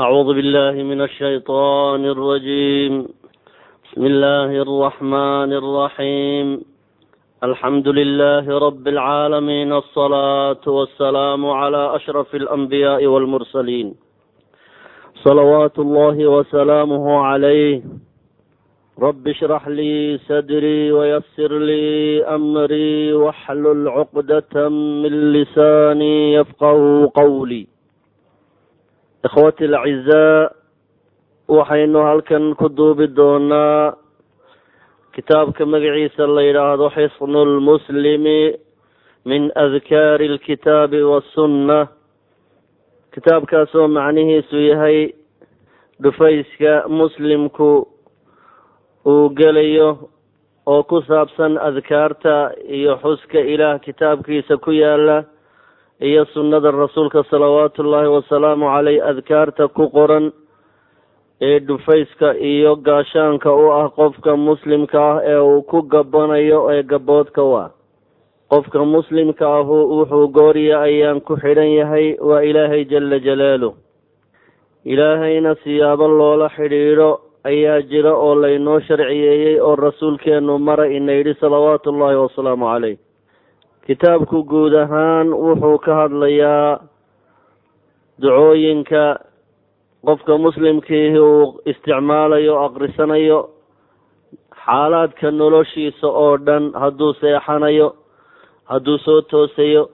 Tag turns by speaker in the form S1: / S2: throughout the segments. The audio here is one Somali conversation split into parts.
S1: أعوذ بالله من الشيطان الرجيم. بسم الله الرحمن الرحيم. الحمد لله رب العالمين الصلاة والسلام على أشرف الأنبياء والمرسلين. صلوات الله وسلامه عليه. رب اشرح لي صدري ويسر لي أمري واحلل عقدة من لساني يفقه قولي. Ikhwati alacizaa waxaynu halkan ku duubi doonaa kitaabka magaciisa la yidhaahdo xisnu lmuslimi min adkaari alkitaabi wasunna kitaabkaasoo macnihiisu yahay dhufayska muslimku uu gelayo oo ku saabsan adkaarta iyo xuska ilaah kitaabkiisa ku yaalla iyo sunnada rasuulka salawaatu ullaahi wasalaamu caleyh adkaarta ku qoran ee dhufayska iyo gaashaanka u ah qofka muslimka ah ee uu ku gabanayo ee gaboodka u ah qofka muslimka ahu wuxuu gooriya ayaan ku xidhan yahay waa ilaahay jala jalaaluh ilaahayna siyaabo loola xidhiidho ayaa jira oo laynoo sharciyeeyey oo rasuulkeenu mara ina yidhi salawaatu ullaahi wasalaamu caleyh kitaabku guud ahaan wuxuu ka hadlayaa ducooyinka qofka muslimkiihi uu isticmaalayo aqrisanayo xaalaadka noloshiisa oo dhan hadduu seexanayo hadduu soo toosayo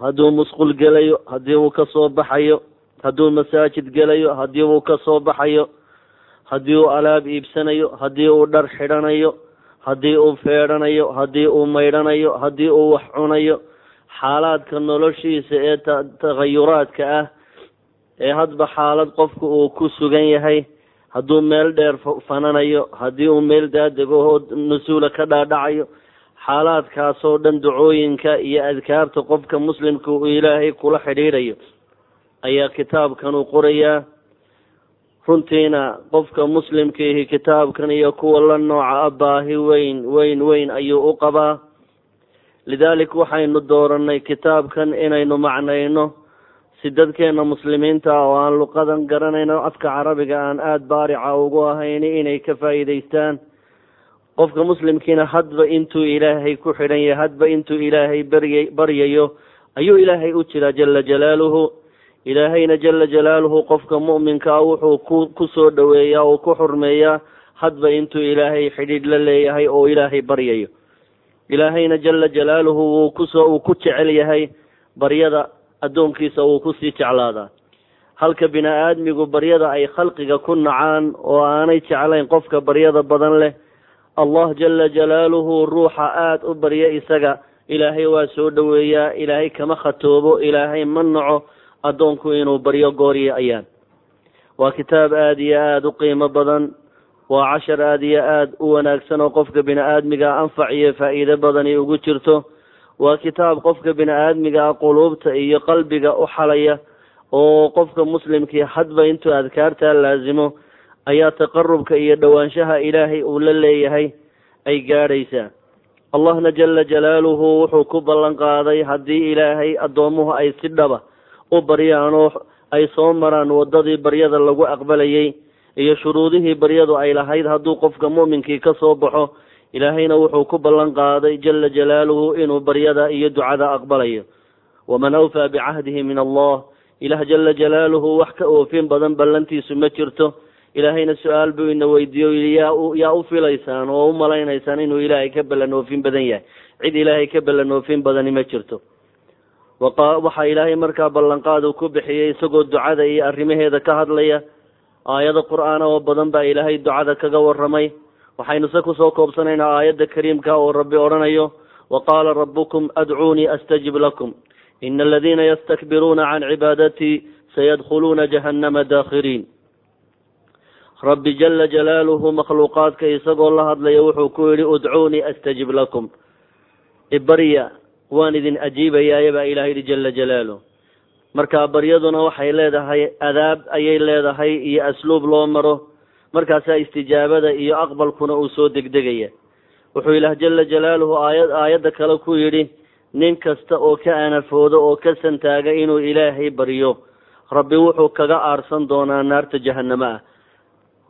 S1: hadduu musqul gelayo haddii uu ka soo baxayo hadduu masaajid gelayo haddii uu ka soo baxayo haddii uu alaab iibsanayo haddii uu dhar xidhanayo haddii uu feedhanayo haddii uu maydhanayo haddii uu wax cunayo xaalaadka noloshiisa ee takhayuraadka ah ee hadba xaalad qofku uu ku sugan yahay hadduu meel dheer fananayo haddii uu meel daadegahoo nasuula ka dhaadhacayo xaalaadkaasoo dhan ducooyinka iyo adkaarta qofka muslimka uu ilaahay kula xidhiidhayo ayaa kitaabkan uu qorayaa runtiina qofka muslimkiihi kitaabkan iyo kuwa la nooca ah baahi weyn weyn weyn ayuu u qabaa. Lidaalik waxaynu dooranay kitaabkan inaynu macnayno si dadkeena muslimiinta oo aan luqadan garanayno afka carabiga aan aada baarica ugu ahayn inay ka faa'iidaystaan. Qofka muslimkiina hadba intuu ilaahay ku xidhan yahay hadba intuu ilaahay barya baryayo ayuu ilaahay u jiraa jala jalaaluhu ilaahayna jala jalaaluhu qofka mu'minka ah wuxuu ku ku soo dhoweeyaa oo ku xurmeeyaa hadba intuu ilaahay xidhiidh la leeyahay oo ilaahay baryayo ilaahayna jala jalaaluhu wuu ku soo uu ku jecel yahay baryada addoonkiisa wuu ku sii jeclaadaa halka bini aadmigu baryada ay khalqiga ku nacaan oo aanay jeclayn qofka baryada badan leh allah jala jalaaluhu ruuxa aada u barya isaga ilaahay waa soo dhoweeyaa ilaahay kama khatoobo ilaahay ma naco addoonku inuu baryo gooriyo ayaan waa kitaab aada iyo aada u qiimo badan waa cashar aada iyo aada u wanaagsan oo qofka bini aadmiga anfac iyo faa'iido badani ugu jirto. Waa kitaab qofka bini aadmiga ah quluubta iyo qalbiga u xalaya oo qofka muslimkii hadba intuu adkaartaa laasimo ayaa taqarubka iyo dhowaanshaha ilaahay uu la leeyahay ay gaadhaysaa. Allahna jala jalaaluhu wuxuu ku ballan qaaday haddii ilaahay addoomuhu ay si dhaba u baryaan oo ay soo maraan waddadii baryada lagu aqbalayay iyo shuruudihii baryadu ay lahayd hadduu qofka mu'minkii ka soo baxo ilaahayna wuxuu ku ballan qaaday jala jalaaluhu inuu baryada iyo ducada aqbalayo. Waman awfaa bicahdihi min allah ilaah jala jalaaluhu wax ka oofin badan ballantiisu ma jirto. Ilaahayna su'aal buu ina weydiiyo yaa yaa u filaysaan oo u malaynaysaan inuu ilaahay ka ballan oofin badan yahay. Cid ilaahay ka ballan oofin badani ma jirto waxaa ilaahay markaa ballanqaadu ku bixiyey isagoo ducada iyo arrimaheeda ka hadlaya aayado qur'aana oo badan baa ilaahay ducada kaga waramay waxaynu se ku soo koobsanaynaa aayadda kariimka oo rabbi odhanayo wa qaala rabbukum adcuunii astajib lakum. Ina aladiina yastakbiruuna can cibaadatii sayadkhuluuna jahannama daakhiriin. Rabbi jala jalaaluhu makhluuqaadka isagoo la hadlaya wuxuu ku yidhi udcuunii astajib lakum. Ibarya waan idin ajiibayaaya baa ilaha yidhi jala jalaaluh marka baryaduna waxay leedahay adaab ayay leedahay iyo asluub loo maro. Markaasaa istijaabada iyo aqbalkuna uu soo degdegaya. Wuxuu ilaah jala jalaaluhu aayad aayadda kale ku yidhi nin kasta oo ka anafoodo oo ka santaaga inuu ilaahay baryo rabbi wuxuu kaga aarsan doonaa naarta jahanamo ah.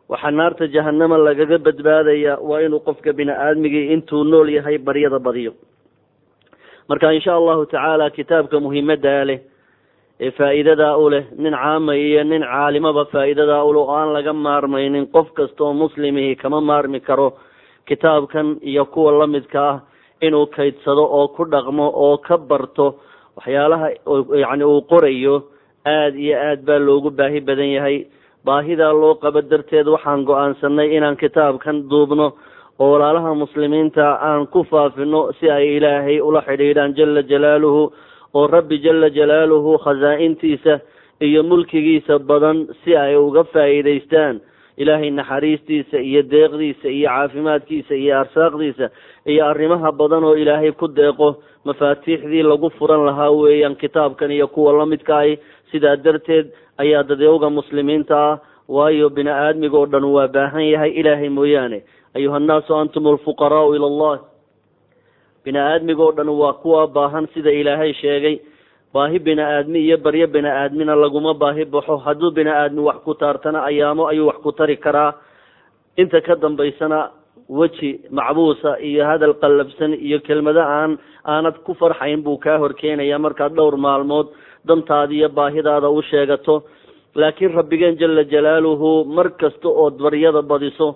S1: Waxaa naarta jahanama lagaga badbaadaya waa inuu qofka bini aadmigii intuu nool yahay baryada badiyo marka insha allahu tacaala kitaabka muhiimadaa leh ee faa'iidadaa u leh nin caama iyo nin caalimaba faa'iidadaa ule oo aan laga maarmaynin qof kasta oo muslimihi kama maarmi karo kitaabkan iyo kuwa lamidka ah inuu kaydsado oo ku dhaqmo oo ka barto waxyaalaha yacni uu qorayo aada iyo aad baa loogu baahi badan yahay. Baahidaa loo qabo darteed waxaan go'aansanay inaan kitaabkan duubno oo walaalaha muslimiinta aan ku faafino si ay ilaahay ula xidhiidhaan jala jalaaluhu oo rabbi jala jalaaluhu khasaa-intiisa iyo mulkigiisa badan si ay uga faa'iidaystaan. Ilaahay naxariistiisa iyo deeqdiisa iyo caafimaadkiisa iyo arsaaqdiisa iyo arrimaha badan oo ilaahay ku deeqo mafaatiixdii lagu furan lahaa weeyaan kitaabkan iyo kuwa lamidka ahi sidaa darteed ayaa dadyowga muslimiinta ah. Waayo bini aadmiga oo dhan waa baahan yahay ilaahay mooyaane ayuha annaasu antum alfuqaraau ila allah bini aadmiga oo dhan waa kuwa baahan sida ilaahay sheegay baahi bini aadmi iyo baryo bini aadmina laguma baahi baxo hadduu bini aadmi wax ku taartana ayaamo ayuu wax ku tari karaa inta ka dambaysana weji macbuusa iyo hadal qallabsan iyo kelmado aan aanad ku farxayn buu kaa horkeenaya markaad dhowr maalmood dantaada iyo baahidaada u sheegato laakiin rabbigeen jala jalaaluhu mar kasta ood baryada badiso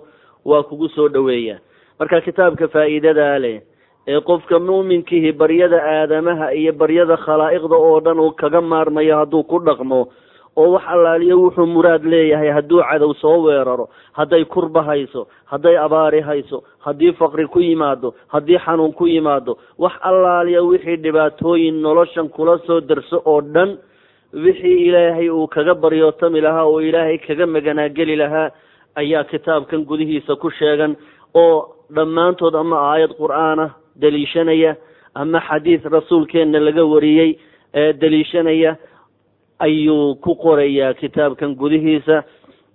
S1: waa kugu soo dhoweeya. Marka kitaabka faa'iidadaa leh ee qofka muuminkihi baryada aadamaha iyo baryada khalaa'iqda oo dhan uu kaga maarmayo hadduu ku dhaqmo oo wax allaaliyo wuxuu muraad leeyahay hadduu cadow soo weeraro hadday kurba hayso hadday abaari hayso haddii faqri ku yimaado haddii xanuun ku yimaado wax allaaliya wixii dhibaatooyin noloshan kula soo darso oo dhan wixii ilaahay uu kaga baryootami lahaa oo ilaahay kaga maganaageli lahaa ayaa kitaabkan gudihiisa ku sheegan oo dhammaantood ama aayad qur'aanah daliishanaya ama xadiid rasuulkeenna laga wariyey ee daliishanaya ayuu ku qorayaa kitaabkan gudihiisa.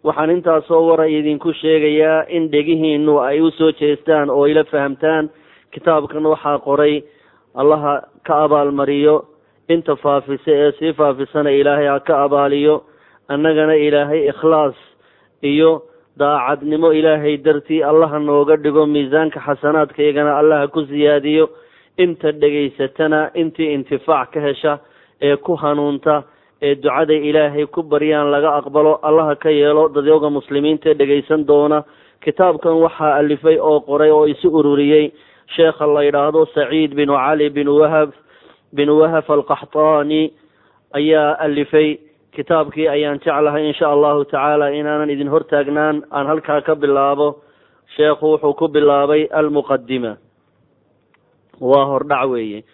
S1: Waxaan intaasoo waray idinku sheegayaa in dhegihiinu ay u soo jeestaan oo ila fahamtaan. Kitaabkan waxaa qoray allaha ka abaalmariyo inta faafisa ee sii faafisana ilaahay ha ka abaaliyo annagana ilaahay ikhlaas iyo daacadnimo ilaahay dartii allaha nooga dhigo miisaanka xasanaadkaygana allaha ku siyaadiyo. Inta dhegaysatana intii intifaac ka hesha ee ku hanuunta ee ducada ilaahay ku baryaan laga aqbalo allaha ka yeelo dadyowga muslimiinta dhegaysan doona. Kitaabkan waxaa alifay oo qoray oo isu ururiyey sheekha la yidhaahdo saciid binu cali bin wahab bin wahab alqaxtaani ayaa alifay kitaabkii ayaan jeclahay insha allahu tacaala inaanan idin hortaagnaan. Aan halkaa ka bilaabo sheekhu wuxuu ku bilaabay almuqadima waa hordhac weeye.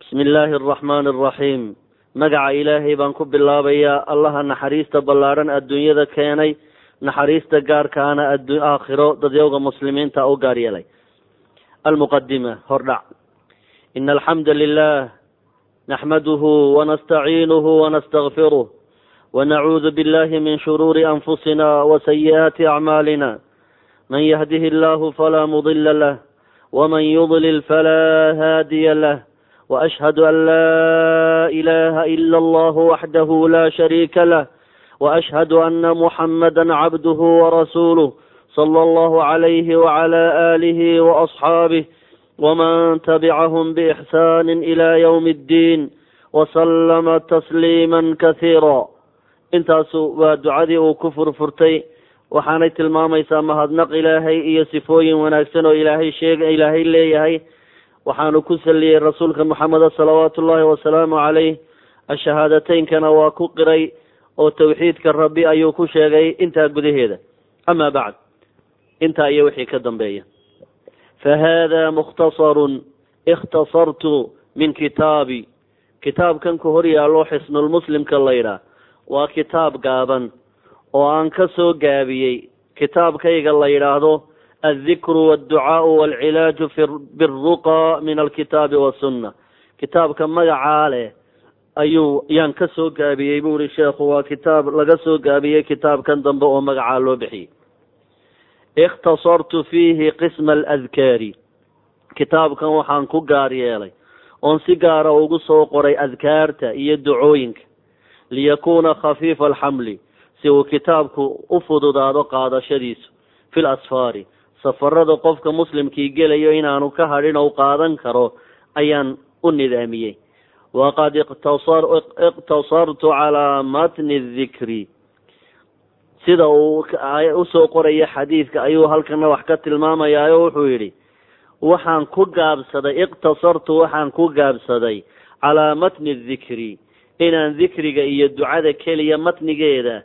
S1: Bismi illaahi araxmaani araxiim magaca ilaahay baan ku bilaabayaa. Allaha naxariista ballaadhan adduunyada keenay. Naxariista gaarkaana addu aakhiro dadyowga muslimiinta u gaar yeelay. Almuqadima hordhac. Ina alxamda lilah naxmaduhu wanastaciinuhu wanastakfiruh ونعوذ بالله من شرور أنفسنا وسيئات أعمالنا. من يهده الله فلا مضل له ومن يضلل فلا هادي له. وأشهد أن لا إله إلا الله وحده لا شريك له. وأشهد أن محمدا عبده ورسوله صلى الله عليه وعلى آله وأصحابه ومن تبعهم بإحسان إلى يوم الدين وسلم تسليما كثيرا. Intaasu waa ducadii uu ku furfurtay waxaanay tilmaamaysaa mahadnaq ilaahay iyo sifooyin wanaagsan oo ilaahay sheega ilaahay leeyahay. Waxaanu ku saliyey rasuulka moxameda salawaatu ullaahi wasalaamu caleyh ashahaadateyinkana waa ku qiray oo tawxiidka rabbi ayuu ku sheegay intaa gudaheeda. Ama bacd. Intaa iyo wixii ka dambeeya. Fa hada mukhtasarun ikhtasartu min kitaabi. Kitaabkan ku hor yaallo xisnulmuslimka la ydhaah waa kitaab gaaban oo aan ka soo gaabiyey. Kitaabkayga la yidhaahdo aldikru walducaau walcilaaju biruqa min alkitaabi wasunna kitaabka magacaa leh ayuu yaan ka soo gaabiyey bu uhi sheekhu waa kitaab laga soo gaabiyey kitaabkan dambe oo magacaa loo bixiyey. Ikhtasartu fiihi qisma aladkaari kitaabkan waxaan ku gaar yeelay. Oon si gaara ugu soo qoray adkaarta iyo ducooyinka liyakuuna khafiifa alxamli si uu kitaabku u fududaado qaadashadiisu fi lasfaari safarada qofka muslimkii gelayo inaanu ka hadhin ou qaadan karo ayaan u nidaamiyey waqad iqtasartu calaa matni dikri sida uu u soo qoraya xadiidka ayuu halkana wax ka tilmaamayaa wuxuu yidhi waxaan ku gaabsaday iqtasartu waxaan ku gaabsaday calaa matni dikri inaan dikriga iyo ducada keliya matnigeeda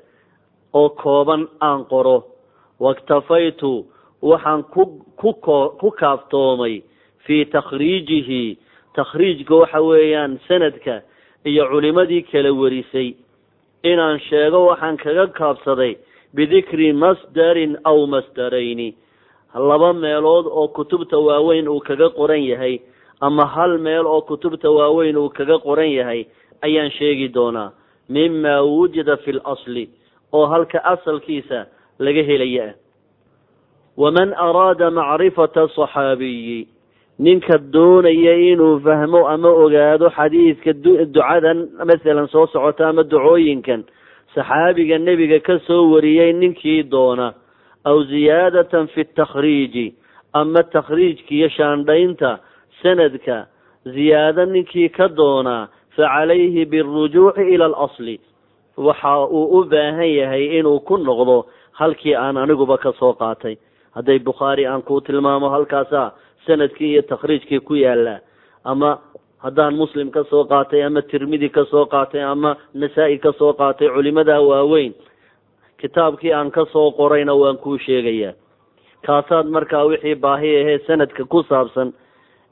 S1: oo kooban aan qoro. Waktafaytu waxaan ku kaaftoomay fii takhriijihi. Takhriijka waxa weeyaan sanadka iyo culimadii kala warisay. Inaan sheego waxaan kaga kaabsaday bidikri masdarin aw masdarayni. Laba meelood oo kutubta waaweyn uu kaga qoran yahay ama hal meel oo kutubta waaweyn uu kaga qoran yahay ayaan sheegi doonaa mima wujida fi lasli oo halka asalkiisa laga helaya ah waman araada macrifata saxaabiyi ninka doonaya inuu fahmo ama ogaado xadiidka ducadan masalan soo socota ama ducooyinkan saxaabiga nebiga ka soo wariyey ninkii doona aw ziyaadatan fi takhriiji ama takhriijka iyo shaandhaynta sanadka ziyaado ninkii ka doonaa fa calayhi birujuuci ila alasli. Waxa uu u baahan yahay inuu ku noqdo halkii aan aniguba ka soo qaatay. Hadday bukhaari aan kuu tilmaamo halkaasa sannadkii iyo takhriijkii ku yaalla ama haddaan muslim ka soo qaatay ama tirmidi ka soo qaatay ama nasaa-i ka soo qaatay culimada waaweyn kitaabkii aan ka soo qorayna waan kuu sheegayaa. Kaasaad markaa wixii baahi ahee sanadka ku saabsan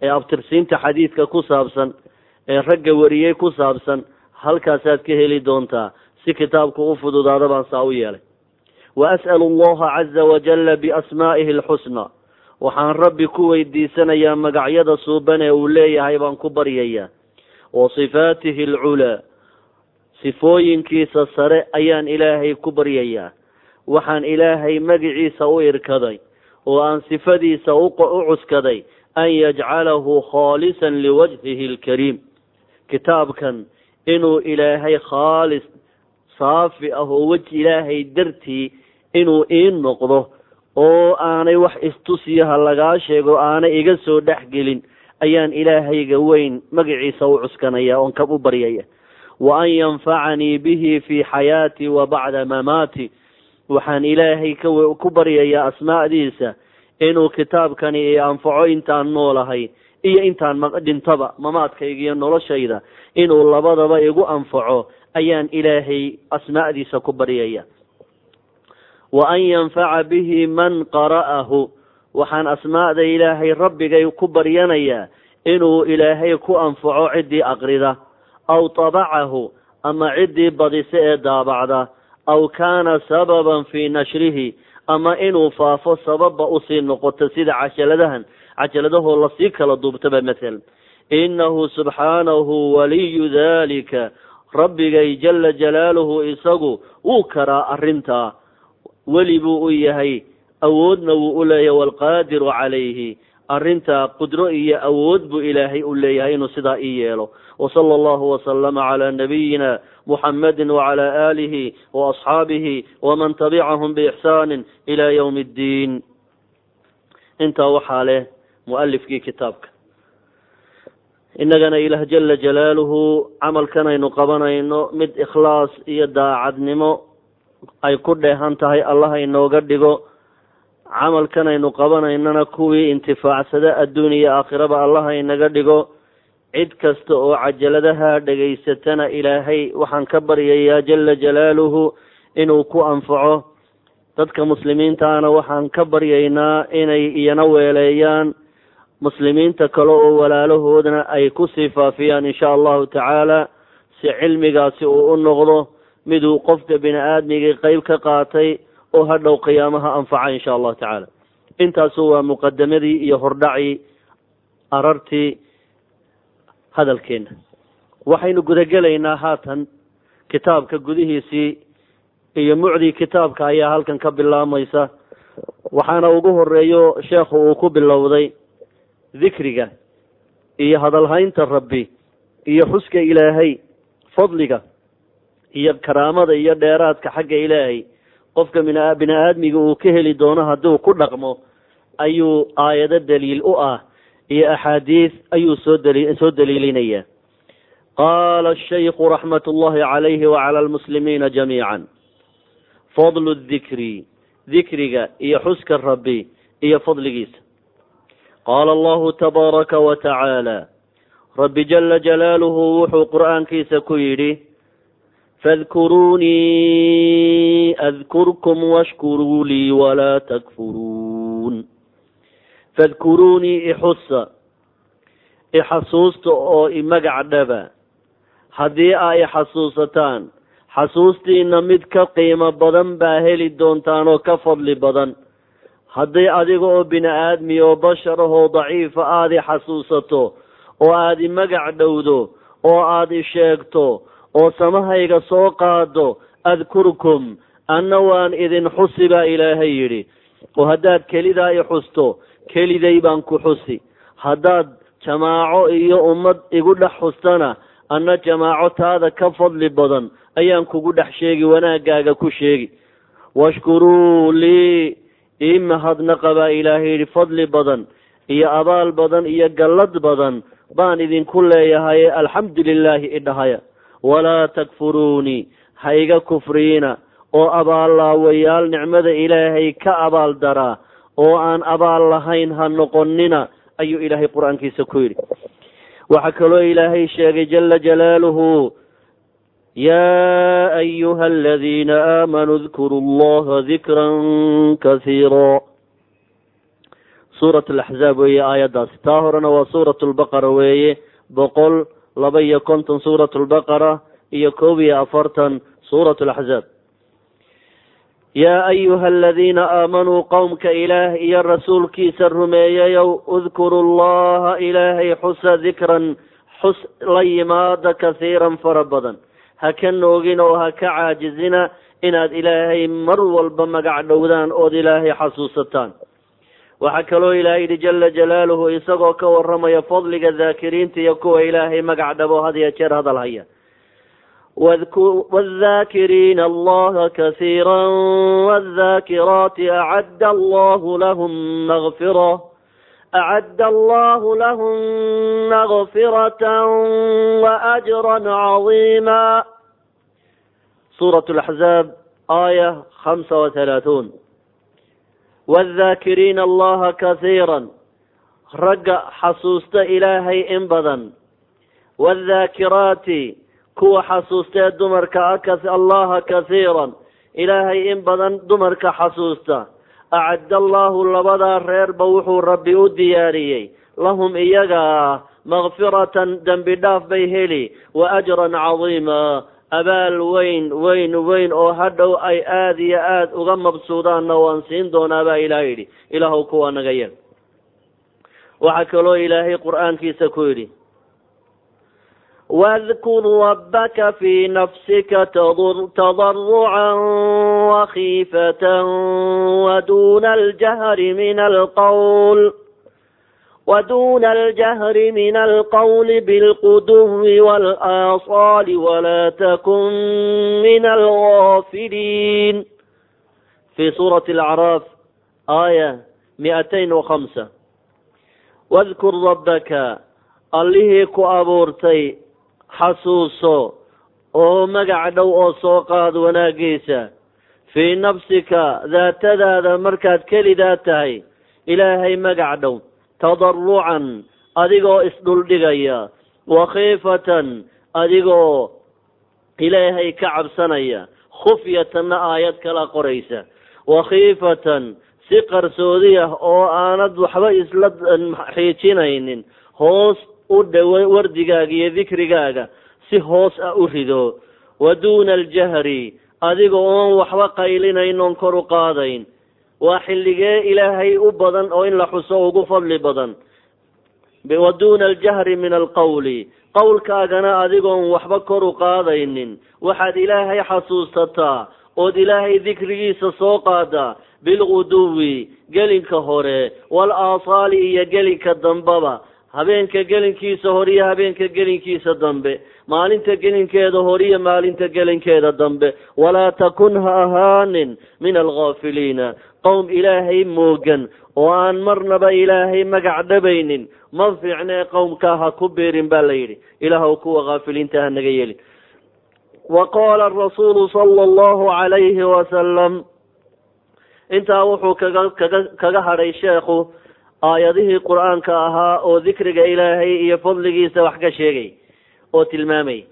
S1: ee abtirsiinta xadiidka ku saabsan ee ragga wariyey ku saabsan halkaasaad ka heli doontaa si kitaabku u fududaada baan saa u yeelay. Wa as'alu allaha caza wajalla biasmaa'ihi alxusna waxaan rabbi ku weydiisanayaa magacyada suuban ee uu leeyahay baan ku baryayaa. Wa sifaatihi alculaa sifooyinkiisa sare ayaan ilaahay ku baryayaa. Waxaan ilaahay magiciisa u irkaday oo aan sifadiisa u cuskaday an yajcalahu khaalisan liwajhihi alkariim kitaabkan inuu ilaahay khaalis saafi ah oo weji ilaahay dartii inuu ii noqdo oo aanay wax istusiyaha lagaa sheego aanay iga soo dhex gelin ayaan ilaahayga weyn magaciisa u cuskanaya oon ka u baryaya. Wa an yanfacanii bihi fii xayaatii wa bacda mamaati. Waxaan ilaahay ku baryayaa asmaa'diisa inuu kitaabkani i anfaco intaan noolahay iyo intaan dhintaba mamaadkayga iyo noloshayda inuu labadaba igu anfaco ayaan ilaahay asmaa'diisa ku baryaya. Wa an yanfaca bihi man qara'ahu waxaan asmaa'da ilaahay rabbigay ku baryanayaa inuu ilaahay ku anfaco ciddii aqrida aw tabacahu ama ciddii badisa ee daabacda aw kaana sababan fii nashrihi ama inuu faafo sababba u sii noqoto sida cajaladahan cajaladahoo la sii kala duubtaba mathalan. Innahu subxaanahu waliyu dalika rabbigay jala jalaaluhu isagu wuu karaa arrintaa weli buu u yahay awoodna wuu u leeyahay waalqaadiru calayhi. Arrintaa qudro iyo awood buu ilaahay u leeyahay inuu sidaa ii yeelo. Wasala allahu wasalama calaa nabiyina muxamadi wacala aalihi waasxaabihi waman tabicahum biixsaanin ila yowmi ddiin. Intaa waxaa leh mualifkii kitaabka. Innagana ilaah jala jalaaluhu camalkanaynu qabanayno mid ikhlaas iyo daacadnimo ay ku dheehan tahay allah inooga dhigo. Camalkanaynu qabanaynana kuwii intifaacsada adduun iyo aakhiraba allah inaga dhigo. Cid kasta oo cajaladaha dhegaysatana ilaahay waxaan ka baryayaa jala jalaaluhu inuu ku anfaco. Dadka muslimiintaana waxaan ka baryaynaa inay iyana weeleeyaan muslimiinta kale oo walaalahoodna ay ku sii faafiyaan insha allahu tacaala si cilmigaasi uu u noqdo miduu qofka bini aadmigii qeyb ka qaatay oo hadhow qiyaamaha anfaca insha allahu tacaala. Intaasu waa muqadamadii iyo hordhacii arartii hadalkeena waxaynu gudagelaynaa haatan kitaabka gudihiisii iyo mucdii kitaabka ayaa halkan ka bilaabmaysa. Waxaana ugu horeeyo sheekhu uu ku bilowday dikriga iyo hadalhaynta rabbi iyo xuska ilaahay fadliga iyo karaamada iyo dheeraadka xagga ilaahay. Qofka bini aadmiga uu ka heli doono hadduu ku dhaqmo ayuu aayado daliil u ah iyo axaadiis ayuu soo dali soo daliilinaya. Qaala ashayku raxmat ullahi calayhi wacala almuslimiina jamiica fadlu dikri dikriga iyo xuska rabbi iyo fadligiisa qaala allahu tabaaraka wa tacaala rabbi jala jalaaluhu wuxuu qur'aankiisa ku yidhi fadkuruunii adkurkum washkuruu lii walaa takfuruun fadkuruunii ixusa ixasuusta oo imagac dhaba haddii aa ixasuusataan xasuustiina mid ka qiimo badan baa heli doontaan oo ka fadli badan haddii adiga oo bini aadmi oo bashar ahoo daciifa aada i xasuusato oo aada i magac dhowdo oo aada i sheegto oo samahayga soo qaado adkurkum anna waan idin xusi baa ilaahay yidhi. Oo haddaad kelidaa i xusto keliday baan ku xusi. Haddaad jamaaco iyo ummad igu dhex xustana anna jamaaco taada ka fadli badan ayaan kugu dhex sheegi wanaaggaaga ku sheegi. Washkuruu lii ii mahadnaqa ilaahay yidhi fadli badan iyo abaal badan iyo gallad badan baan idinku leeyahay alxamdu lilaahi idhahaya walaa takfuruunii ha iga kufriina oo abaallaawayaal nicmada ilaahay ka abaal daraa oo aan abaal lahayn ha noqonina ayuu ilaahay qur'aankiisa ku yidhi waxaa kaloo ilaahay sheegay jala jalaaluhu yaa ayuha aladiina aamanuu dkuruu allaha dikran kasiira suurat alaxzaab weeye aayaddaasi taa horena waa suurat lbaqara weeye boqol laba iyo konton suurat lbaqara iyo koob iyo afartan suurat laxzaab yaa ayuha aladiina aamanuu qowmka ilaah iyo rasuulkiisa rumeeyayow udkuru llaha ilaahay xusa dikran xus la yimaada kasiiran fara badan ha ka noogin oo ha ka caajizina inaad ilaahay mar walba magac dhowdaan ood ilaahay xasuusataan waxaa kaloo ilahay yidhi jala jalaaluhu isagoo ka waramaya fadliga daakiriinta iyo kuwa ilaahay magac dhabo had iyo jeer hadal haya wاdhakiriina allaha kasiira wاdhakiraati acadda allahu lahum mغfira acadda allahu lahum mغfirata waأjra caظima suuraة اlaxzaab aaya hamsa وaثalaaثuun wاdhakiriina allaha kasiira ragga xasuusta ilaahay in badan wاdhaakiraati kuwa xasuustee dumarka allaha kasiiran ilaahay in badan dumarka xasuusta acadda allaahu labadaa reerba wuxuu rabbi u diyaariyey lahum iyaga makfiratan dembi dhaaf bay heli wa ajran cadiima abaal weyn weyn weyn oo hadhow ay aada iyo aada uga mabsuudaanna waan siin doonaa baa ilaah yidhi ilaahuw kuwaa naga yeel waxaa kaloo ilaahay qur'aankiisa ku yidhi wadkur rabbaka fii nafsika tadarucan وخيفة ودون الجهر من القول ودون الجهر من القول بالقدو والآصال ولا تكن من الغافلين في سورة الأعراف آية مئتين وخمسة واذكر ربك allihii ku abuurtay xasuuso oo magac dhow oo soo qaad wanaaggiisa fii nafsika daatadaada markaad kelidaa tahay ilaahay magac dhow tadarucan adigoo isdhuldhigaya wakhiifatan adigoo ilaahay ka cabsanaya khufyatanna aayad kala qoraysa wakhiifatan si qarsoodi ah oo aanad waxba isla xiijinaynin hoos u dhow wardigaaga iyo dikrigaaga si hoos ah u rido wa duuna aljahri adiga oon waxba qaylinayn oon kor u qaadayn. Waa xilligee ilaahay u badan oo in la xuso ugu fadli badan. Wa duuna aljahri min alqawli. Qowlkaagana adigoon waxba kor u qaadaynin. Waxaad ilaahay xasuusataa ood ilaahay dikrigiisa soo qaadaa. Bilguduwi gelinka hore. Wal aasaali iyo gelinka dambaba. Habeenka gelinkiisa hore iyo habeenka gelinkiisa dambe maalinta gelinkeeda hore iyo maalinta gelinkeeda dambe. Walaa takun ha ahaanin min alghaafiliina. Qowm ilaahay moogan oo aan marnaba ilaahay magac dhabaynin. Ma fiicnee qowmkaa ha ku beerin baa la yidhi. Ilaahw kuwa haafiliinta ha naga yelin. Wa qaala arasuulu sala allahu calayhi wasalam intaa wuxuu kaga kaga kaga hadhay sheekhu aayadihii qur'aanka ahaa oo dikriga ilaahay iyo fadligiisa wax ka sheegay oo tilmaamay.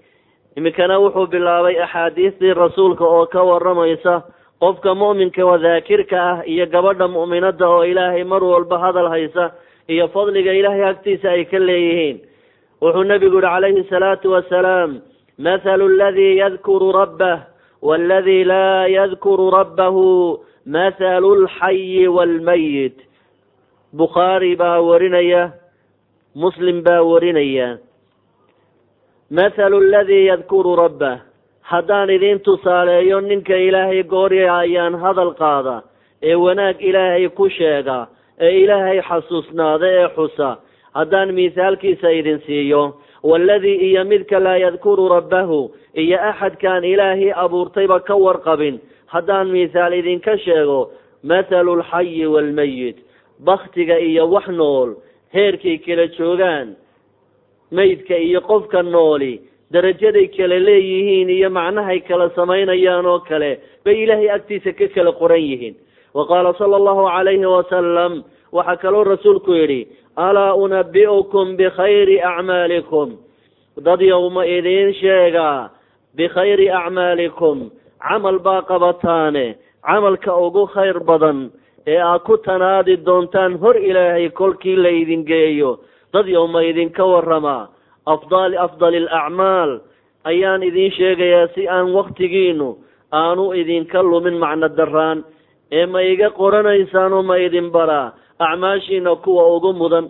S1: Iminkana wuxuu bilaabay axaadiistii rasuulka oo ka waramaysa qofka mu'minka wadaakirka ah iyo gabadha mu'minada oo ilaahay mar walba hadal haysa iyo fadliga ilaahay agtiisa ay ka leeyihiin. Wuxuu nebigu yihi calayhi salaatu wasalaam mathalu aladii yadkuru rabbah waaladii laa yadkuru rabbahu mathalu lxayi waalmayit bukhaari baa warinaya muslim baa warinaya mathalu aladii yadkuru rabbah haddaan idiin tusaaleeyo ninka ilaahay goorya ayaan hadal qaada ee wanaag ilaahay ku sheega ee ilaahay xasuusnaada ee xusa. Haddaan mithaalkiisa idin siiyo waaladii iyo midka laa yadkuru rabbahu iyo axadkaan ilaahay abuurtayba ka warqabin. Haddaan mithaal idinka sheego mathalu lxayi waalmayit baktiga iyo wax nool heerkay kala joogaan maydka iyo qofka nooli. Darajaday kala leeyihiin iyo macnahay kala samaynayaan oo kale bay ilaahay agtiisa ka kala qoran yihiin. Wa qaala sala allahu calayhi wasalam waxaa kaloo rasuulku yidhi alaa unabi'ukum bikhayri acmaalikum dad yowma idiin sheegaa bikhayri acmaalikum camal baa qabataane camalka ugu khayr badan ee aad ku tanaadi doontaan hor ilaahay kolkii laydin geeyo dad yowma idinka warama afdal afdali alacmaal ayaan idiin sheegayaa si aan waktigiinu aanu idinka lumin macno daraan ee ma iga qoranaysaanoo ma idin baraa acmaashiina kuwa ugu mudan.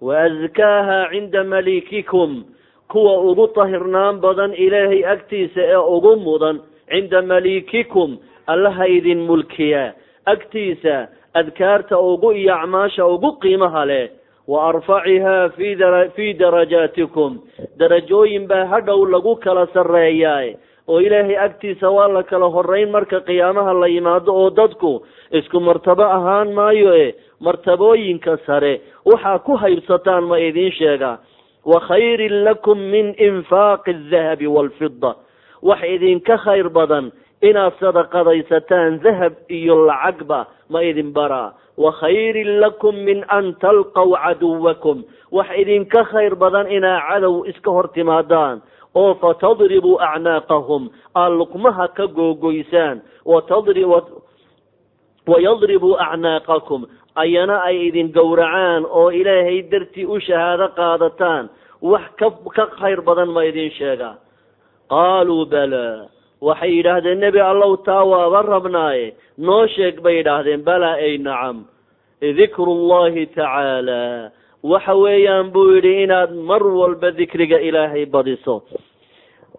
S1: Wa askaaha cinda malikikum kuwa ugu tahirnaan badan ilaahay agtiisa ee ugu mudan. Cinda malikikum allaha idin mulkiya agtiisa adkaarta ugu iyo acmaasha ugu qiimaha leh wa arfacihaa fi fii darajaatikum darajooyin baa hadhow lagu kala sarreeyaa oo ilaahay agtiisa waa la kala horeyn marka qiyaamaha la yimaado oo dadku isku martabo ahaan maayo e martabooyinka sare waxaa ku haybsataan ma idiin sheegaa wa khayrin lakum min infaaqi aldahabi waalfida wax idinka khayr badan inaad sadaqadaysataan dahab iyo lacagba ma idin baraa wa khayrin lakum min an talqaw caduwakum. Wax idinka khayr badan inaa cadow iska hor timaadaan. Oo fatadribuu acnaaqahum. Aad luqmaha ka googoysaan wayadribuu acnaaqakum. Ayana ay idin gowracaan oo ilaahay dartii u shahaado qaadataan. Wax ka ka khayr badan ma idin sheegaa. Qaaluu bala waxay yidhaahdeen nebi allow taa waaba rabnaaye. Noo sheeg bay yidhaahdeen balaa ay nacam dikru llahi tacaala. Waxa weeyaan buu yidhi inaad mar walba dikriga ilaahay badiso.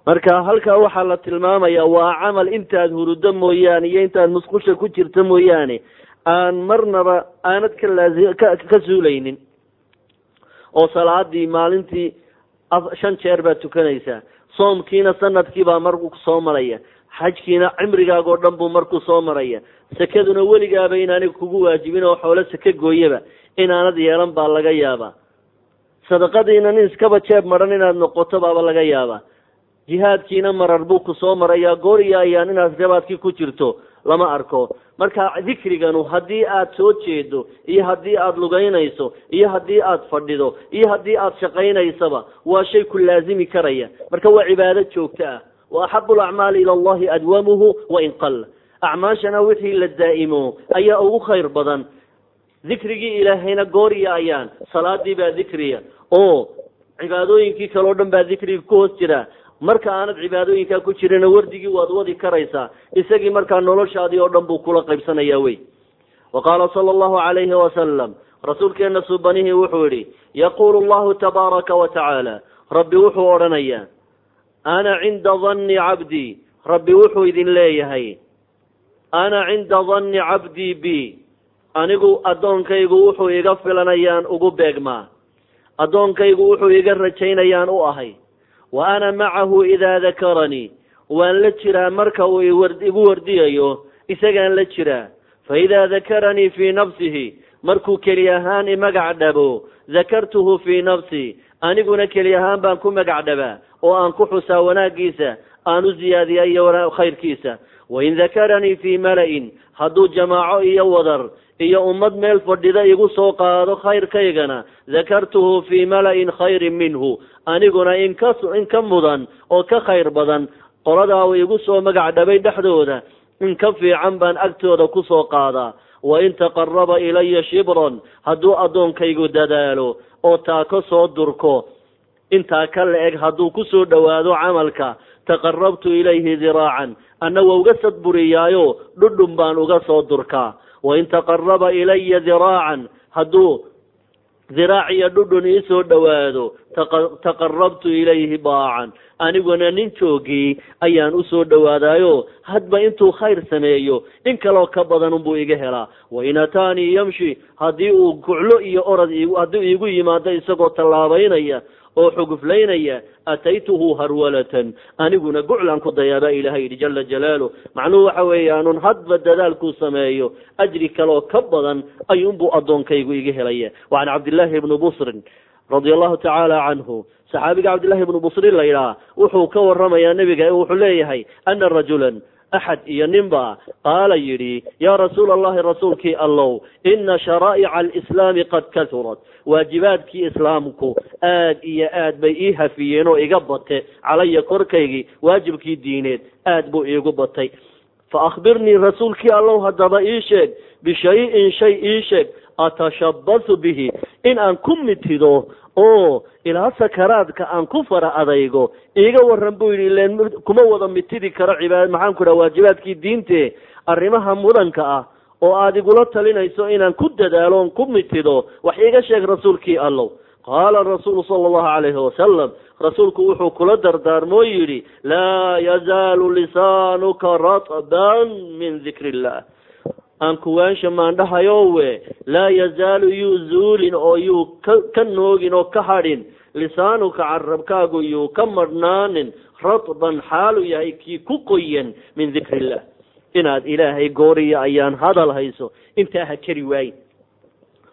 S1: Marka halkaa waxaa la tilmaamayaa waa camal intaad hurudo mooyaane iyo intaad musqusha ku jirto mooyaane aan marnaba aanad ka laai ka ka suulaynin. Oo salaadii maalintii shan jeer baad tukanaysaa soomkiina sannadkii baa marku soo maraya xajkiina cimrigaagoo dhan buu markuu soo maraya. Sekaduna weligaaba inaanay kugu waajibin oo xoolo seke gooyaba inaanad yeelan baa laga yaabaa. Sadaqadiina nin iskaba jeeb maran inaad noqoto baaba laga yaabaa. Jihaadkiina marar buu ku soo marayaa goor ayaan inaad gabaadkii ku jirto lama arko. Marka dikriganu haddii aad soo jeedo iyo haddii aada lugaynayso iyo haddii aad fadhido iyo haddii aad shaqaynaysaba waa shay ku laazimi karaya. Marka waa cibaado joogto ah. Wa axabu alacmaali ila allahi adwamuhu wain qalla acmaashana wixii la daa'imo ayaa ugu khayr badan. Dikrigii ilaahayna goor iyo ayaan salaadii baa dikriya oo cibaadooyinkii kaleo dhan baa dikriga ku hoos jira marka aanad cibaadooyinkaa ku jirina wardigii waad wadi karaysaa isagii markaa noloshaadii oo dhan buu kula qaybsanaya wey. Wa qaala sala allahu calayhi wasalam rasuulkeena subanihii wuxuu yihi yaquulu llahu tabaaraka wa tacaala. Rabbi wuxuu odhanayaa ana cinda danni cabdii rabbi wuxuu idin leeyahay ana cinda danni cabdii b anigu addoonkaygu wuxuu iga filanayaan ugu beegmaa addoonkaygu wuxuu iga rajaynayaan u ahay wa ana macahu idaa dakaranii waan la jiraa marka uu igu wardiyayo isagaan la jiraa. Fa idaa dakaranii fii nafsihi. Markuu keli ahaan imagac dhabo dakartuhu fii nafsii aniguna keli ahaan baan ku magac dhabaa oo aan ku xusaa wanaaggiisa aan u ziyaadiya iyo khayrkiisa. Wain dakaranii fii mala-in. Hadduu jamaaco iyo wadar iyo ummad meel fadhida igu soo qaado khayrkaygana. Dakartuhu fii mala-in khayrin minhu. Aniguna inka in ka mudan oo ka khayr badan qoladaa uu igu soo magac dhabay dhexdooda. In ka fiican baan agtooda ku soo qaadaa wain taqaraba ilaya shibran hadduu addoonkaygu dadaalo oo taa ka soo durko intaa ka la-eg hadduu ku soo dhowaado camalka taqarabtu ilayhi diraacan anna waa uga sadburiyaayo dhudhun baan uga soo durkaa wain taqaraba ilaya diraacan hadduu diraac iyo dhudhun iisoo dhowaado taqarabtu ilayhi baacan aniguna nin joogii ayaan u soo dhowaadaayo hadba intuu khayr sameeyo in kaloo ka badan unbuu iga helaa wain ataanii yamshi haddii uu guclo iyo orad haddii iigu yimaado isagoo tallaabaynaya oo xuguflaynaya ataytuhu harwalatan? Aniguna guclaan ku dayaabaa ilahay yidhi jala jalaalu macnuhu waxa weeyaanun hadba dadaalkuu sameeyo ajri kaleoo ka badan ayuunbuu addoonkaygu iga helaya wa can cabdillaahi ibni busrin radia allahu tacaala canhu saxaabiga cabdillahi ibnu busrin la yidhaha wuxuu ka waramayaa nebiga wuxuu leeyahay ana rajulan axad iyo ninba qaala yidhi yaa rasuula allahi rasuulkii allow ina sharaa'ica alislaami qad kahurat waajibaadkii islaamku aad iyo aad bay ii hafiyeen oo iga bate calaya korkaygii waajibkii diineed aad buu iigu batay fa akhbirnii rasuulkii allow haddaba ii sheeg bishayin shay ii sheeg atashabasu bihi in aan ku mitido oo ilaa sakaraadka aan ku fara adaygo iiga waran buu yidhi ilen kuma wada mitidi karo cibaad maxaan ku dhaha waajibaadkii diinte arrimaha mudanka ah oo aada igula talinayso inaan ku dadaalo on ku mitido wax iiga sheeg rasuulkii allow qaala rasuulu sala allahu calayhi wasalam rasuulku wuxuu kula dardaarmoo yidhi laa yazaalu lisaanuka ratban min dikri illah aan kuwaansha maandhahayowe laa yazaalu yuu zuulin oo yuu ka ka noogin oo ka hadhin. Lisaanuka carabkaagu yuu ka madhnaanin. Ratban xaalu yahay kii ku qoyan min dikri illah inaad ilaahay gooriya ayaan hadal hayso intaa ha keri waayin.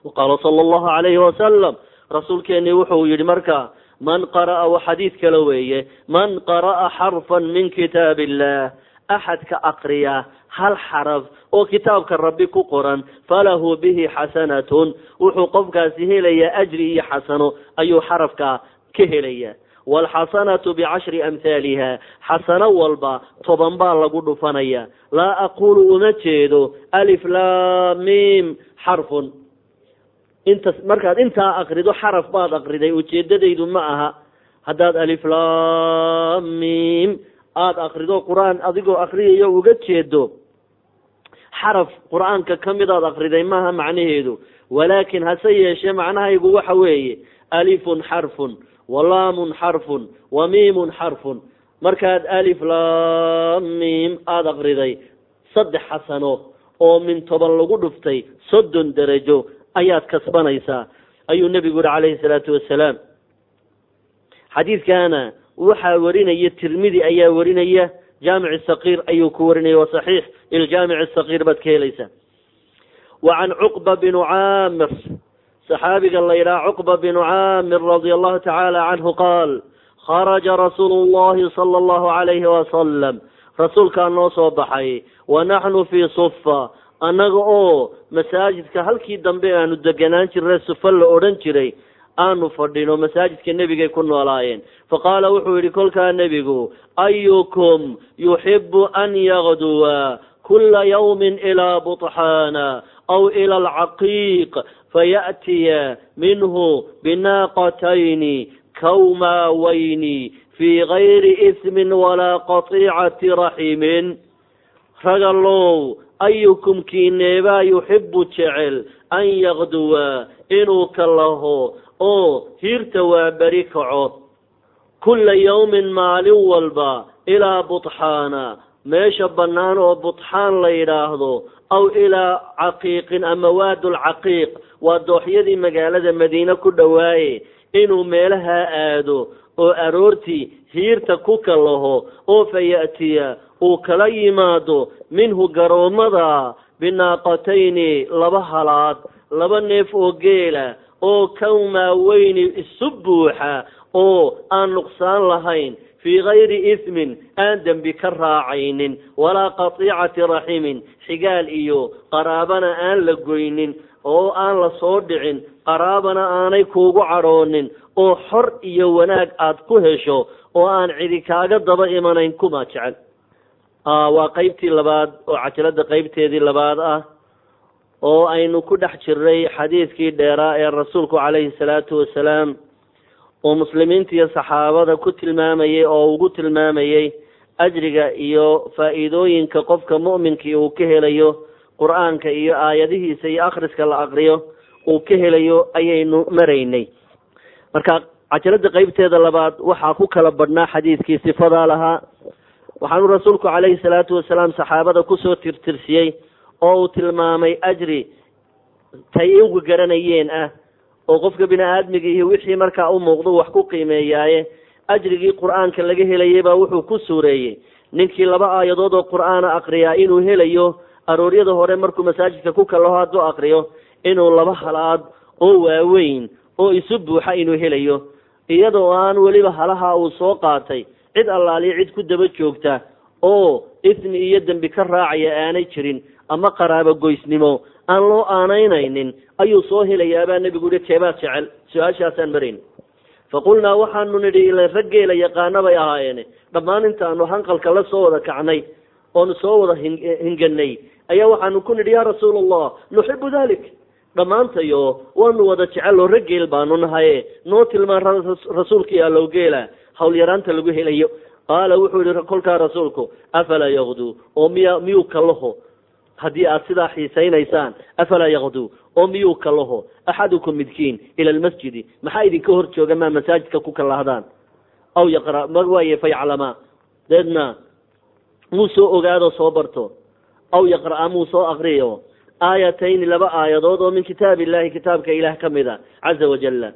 S1: Waqaala sala allahu calayhi wasalam rasuulkeeni wuxuu yihi marka man qara'a wa xadiid kale weeye man qara'a xarfan min kitaab illah axadka aqriya hal xaraf oo kitaabka rabbi ku qoran falahu bihi xasanatun wuxuu qofkaasi helayaa ajri iyo xasano ayuu xarafka ka helaya. Waalxasanatu bicashri amhaaliha xasano walba toban baa lagu dhufanaya. Laa aqulu uma jeedo alif lamim xarfun inta markaad intaa akrido xaraf baad akriday ujeedadaydu ma aha. Haddaad alif lamim aada akrido qur'aan adigoo akriyayo uga jeedo xaraf qur'aanka ka mid aad akriday maaha macnaheedu. Walaakin hase yeeshee macnahaygu waxa weeye alifun xarfun walaamun xarfun wa miimun xarfun. Markaad alif lamim aada akriday saddex xasano oo min toban lagu dhuftay soddon derajo ayaad kasbanaysaa ayuu nebigu yihi calayhi salaatu wasalaam. Xadiidkaana waxaa warinaya tirmidi ayaa warinaya jaamic sakiir ayuu ku warinaya wa saxiix iljaamic sakiir baad ka helaysaa. Wa can cuqba binu caamir saxaabiga la yidhaha cuqba binu caamir radia allahu tacaala canhu qaal kharaja rasuulu llahi sala allahu calayhi wasalam rasuulkaa noo soo baxay wa naxnu fii sufa annaga oo masaajidka halkii dambe aanu deganaan jirnay sufa la odhan jiray aanu fadhino masaajidka nebigay ku noolaayeen. Faqaala wuxuu yihi kolkaa nebigu ayukum yuxibu an yagduwa kula yawmin ilaa buطxaana aw ila alcaqiiq faya'tiya minhu binaaqatayni kawmaawayni fii gayri ismin walaa qatiicati raximin ragalow ayukum kiineebaa yuxibu jecel an yagduwa inuu ka laho oo hiirta waa beri kaco kulla yawmin maalin walba ilaa buطxaana meesha bannaan oo buطxaan la yidhaahdo aw ilaa caqiiqin ama waadulcaqiiq waa dooxyadii magaalada madiine ku dhowaaye inuu meelaha aado oo aroortii hiirta ku kallaho oo fa ya'tiya uu kala yimaado minhu garoommada binaaqatayni laba halaad laba neef oo geela oo kawmaaweyni isu buuxa oo aan nuqsaan lahayn fii gayri ismin aan dembi ka raacaynin walaa qatiicati raximin xigaal iyo qaraabana aan la goynin oo aan la soo dhicin qaraabana aanay kuugu cadhoonin oo xor iyo wanaag aad ku hesho oo aan cidi kaaga daba imanayn kuma jecel waa qeybtii labaad oo cajalada qeybteedii labaad ah oo aynu ku dhex jirnay xadiidkii dheeraa ee rasuulku calayhi salaatu wasalaam oo muslimiinta iyo saxaabada ku tilmaamayey oo ugu tilmaamayey ajriga iyo faa'iidooyinka qofka mu'minkii uu ka helayo qur'aanka iyo aayadihiisa iyo akhriska la aqriyo uu ka helayo ayaynu maraynay. Marka cajalada qeybteeda labaad waxaa ku kala badhnaa xadiidkii sifadaa lahaa waxaanu rasuulku calayhi salaatu wasalaam saxaabada ku soo tirtirsiyey oo uu tilmaamay ajri tay igu garanayeen ah oo qofka bini aadmiga iyo wixii markaa u muuqdo wax ku qiimeeyaaye ajrigii qur'aanka laga helayay baa wuxuu ku suureeyey. Ninkii laba aayadood oo qur'aana akriyaa inuu helayo arooryada hore markuu masaajidka ku kalaho hadduu akriyo inuu laba halaad oo waaweyn oo isu buuxa inuu helayo iyadoo aan weliba halaha uu soo qaatay cid allaaliya cid ku daba joogta oo ismi iyo dembi ka raacaya aanay jirin ama qaraabo goysnimo aan loo aanaynaynin ayuu soo helayaabaa nebigu yihi keebaad jecel? Su'aashaasaan marayn faqulnaa waxaanu nidhi ila raggeela yaqaana bay ahaayeene dhammaan intaanu hanqalka la soo wada kacnay oonu soo wada hinganay ayaa waxaanu ku nidhi yaa rasuula allah nuxibu dalik dhammaantayo waanu wada jecel oo raggeel baanu nahaye noo tilmaan rasuulkii allow geela hawlyaraanta lagu helayo. Qaala wuxuu yihi kolkaa rasuulku afalaa yakduu oo miya miyuu kalaho haddii aad sidaa xiisaynaysaan afalaa yakduu oo miyuu kalaho axadukum midkiin ila almasjidi. Maxaa idinka hor jooga maa masaajidka ku kalahdaan aw yaqra ma waaye fayaclamaa. Deedna muu soo ogaado soo barto? Aw yaqra'a muu soo akriyo aayatayni laba aayadood oo min kitaab illahi kitaabka ilaah ka mid a caza wajalla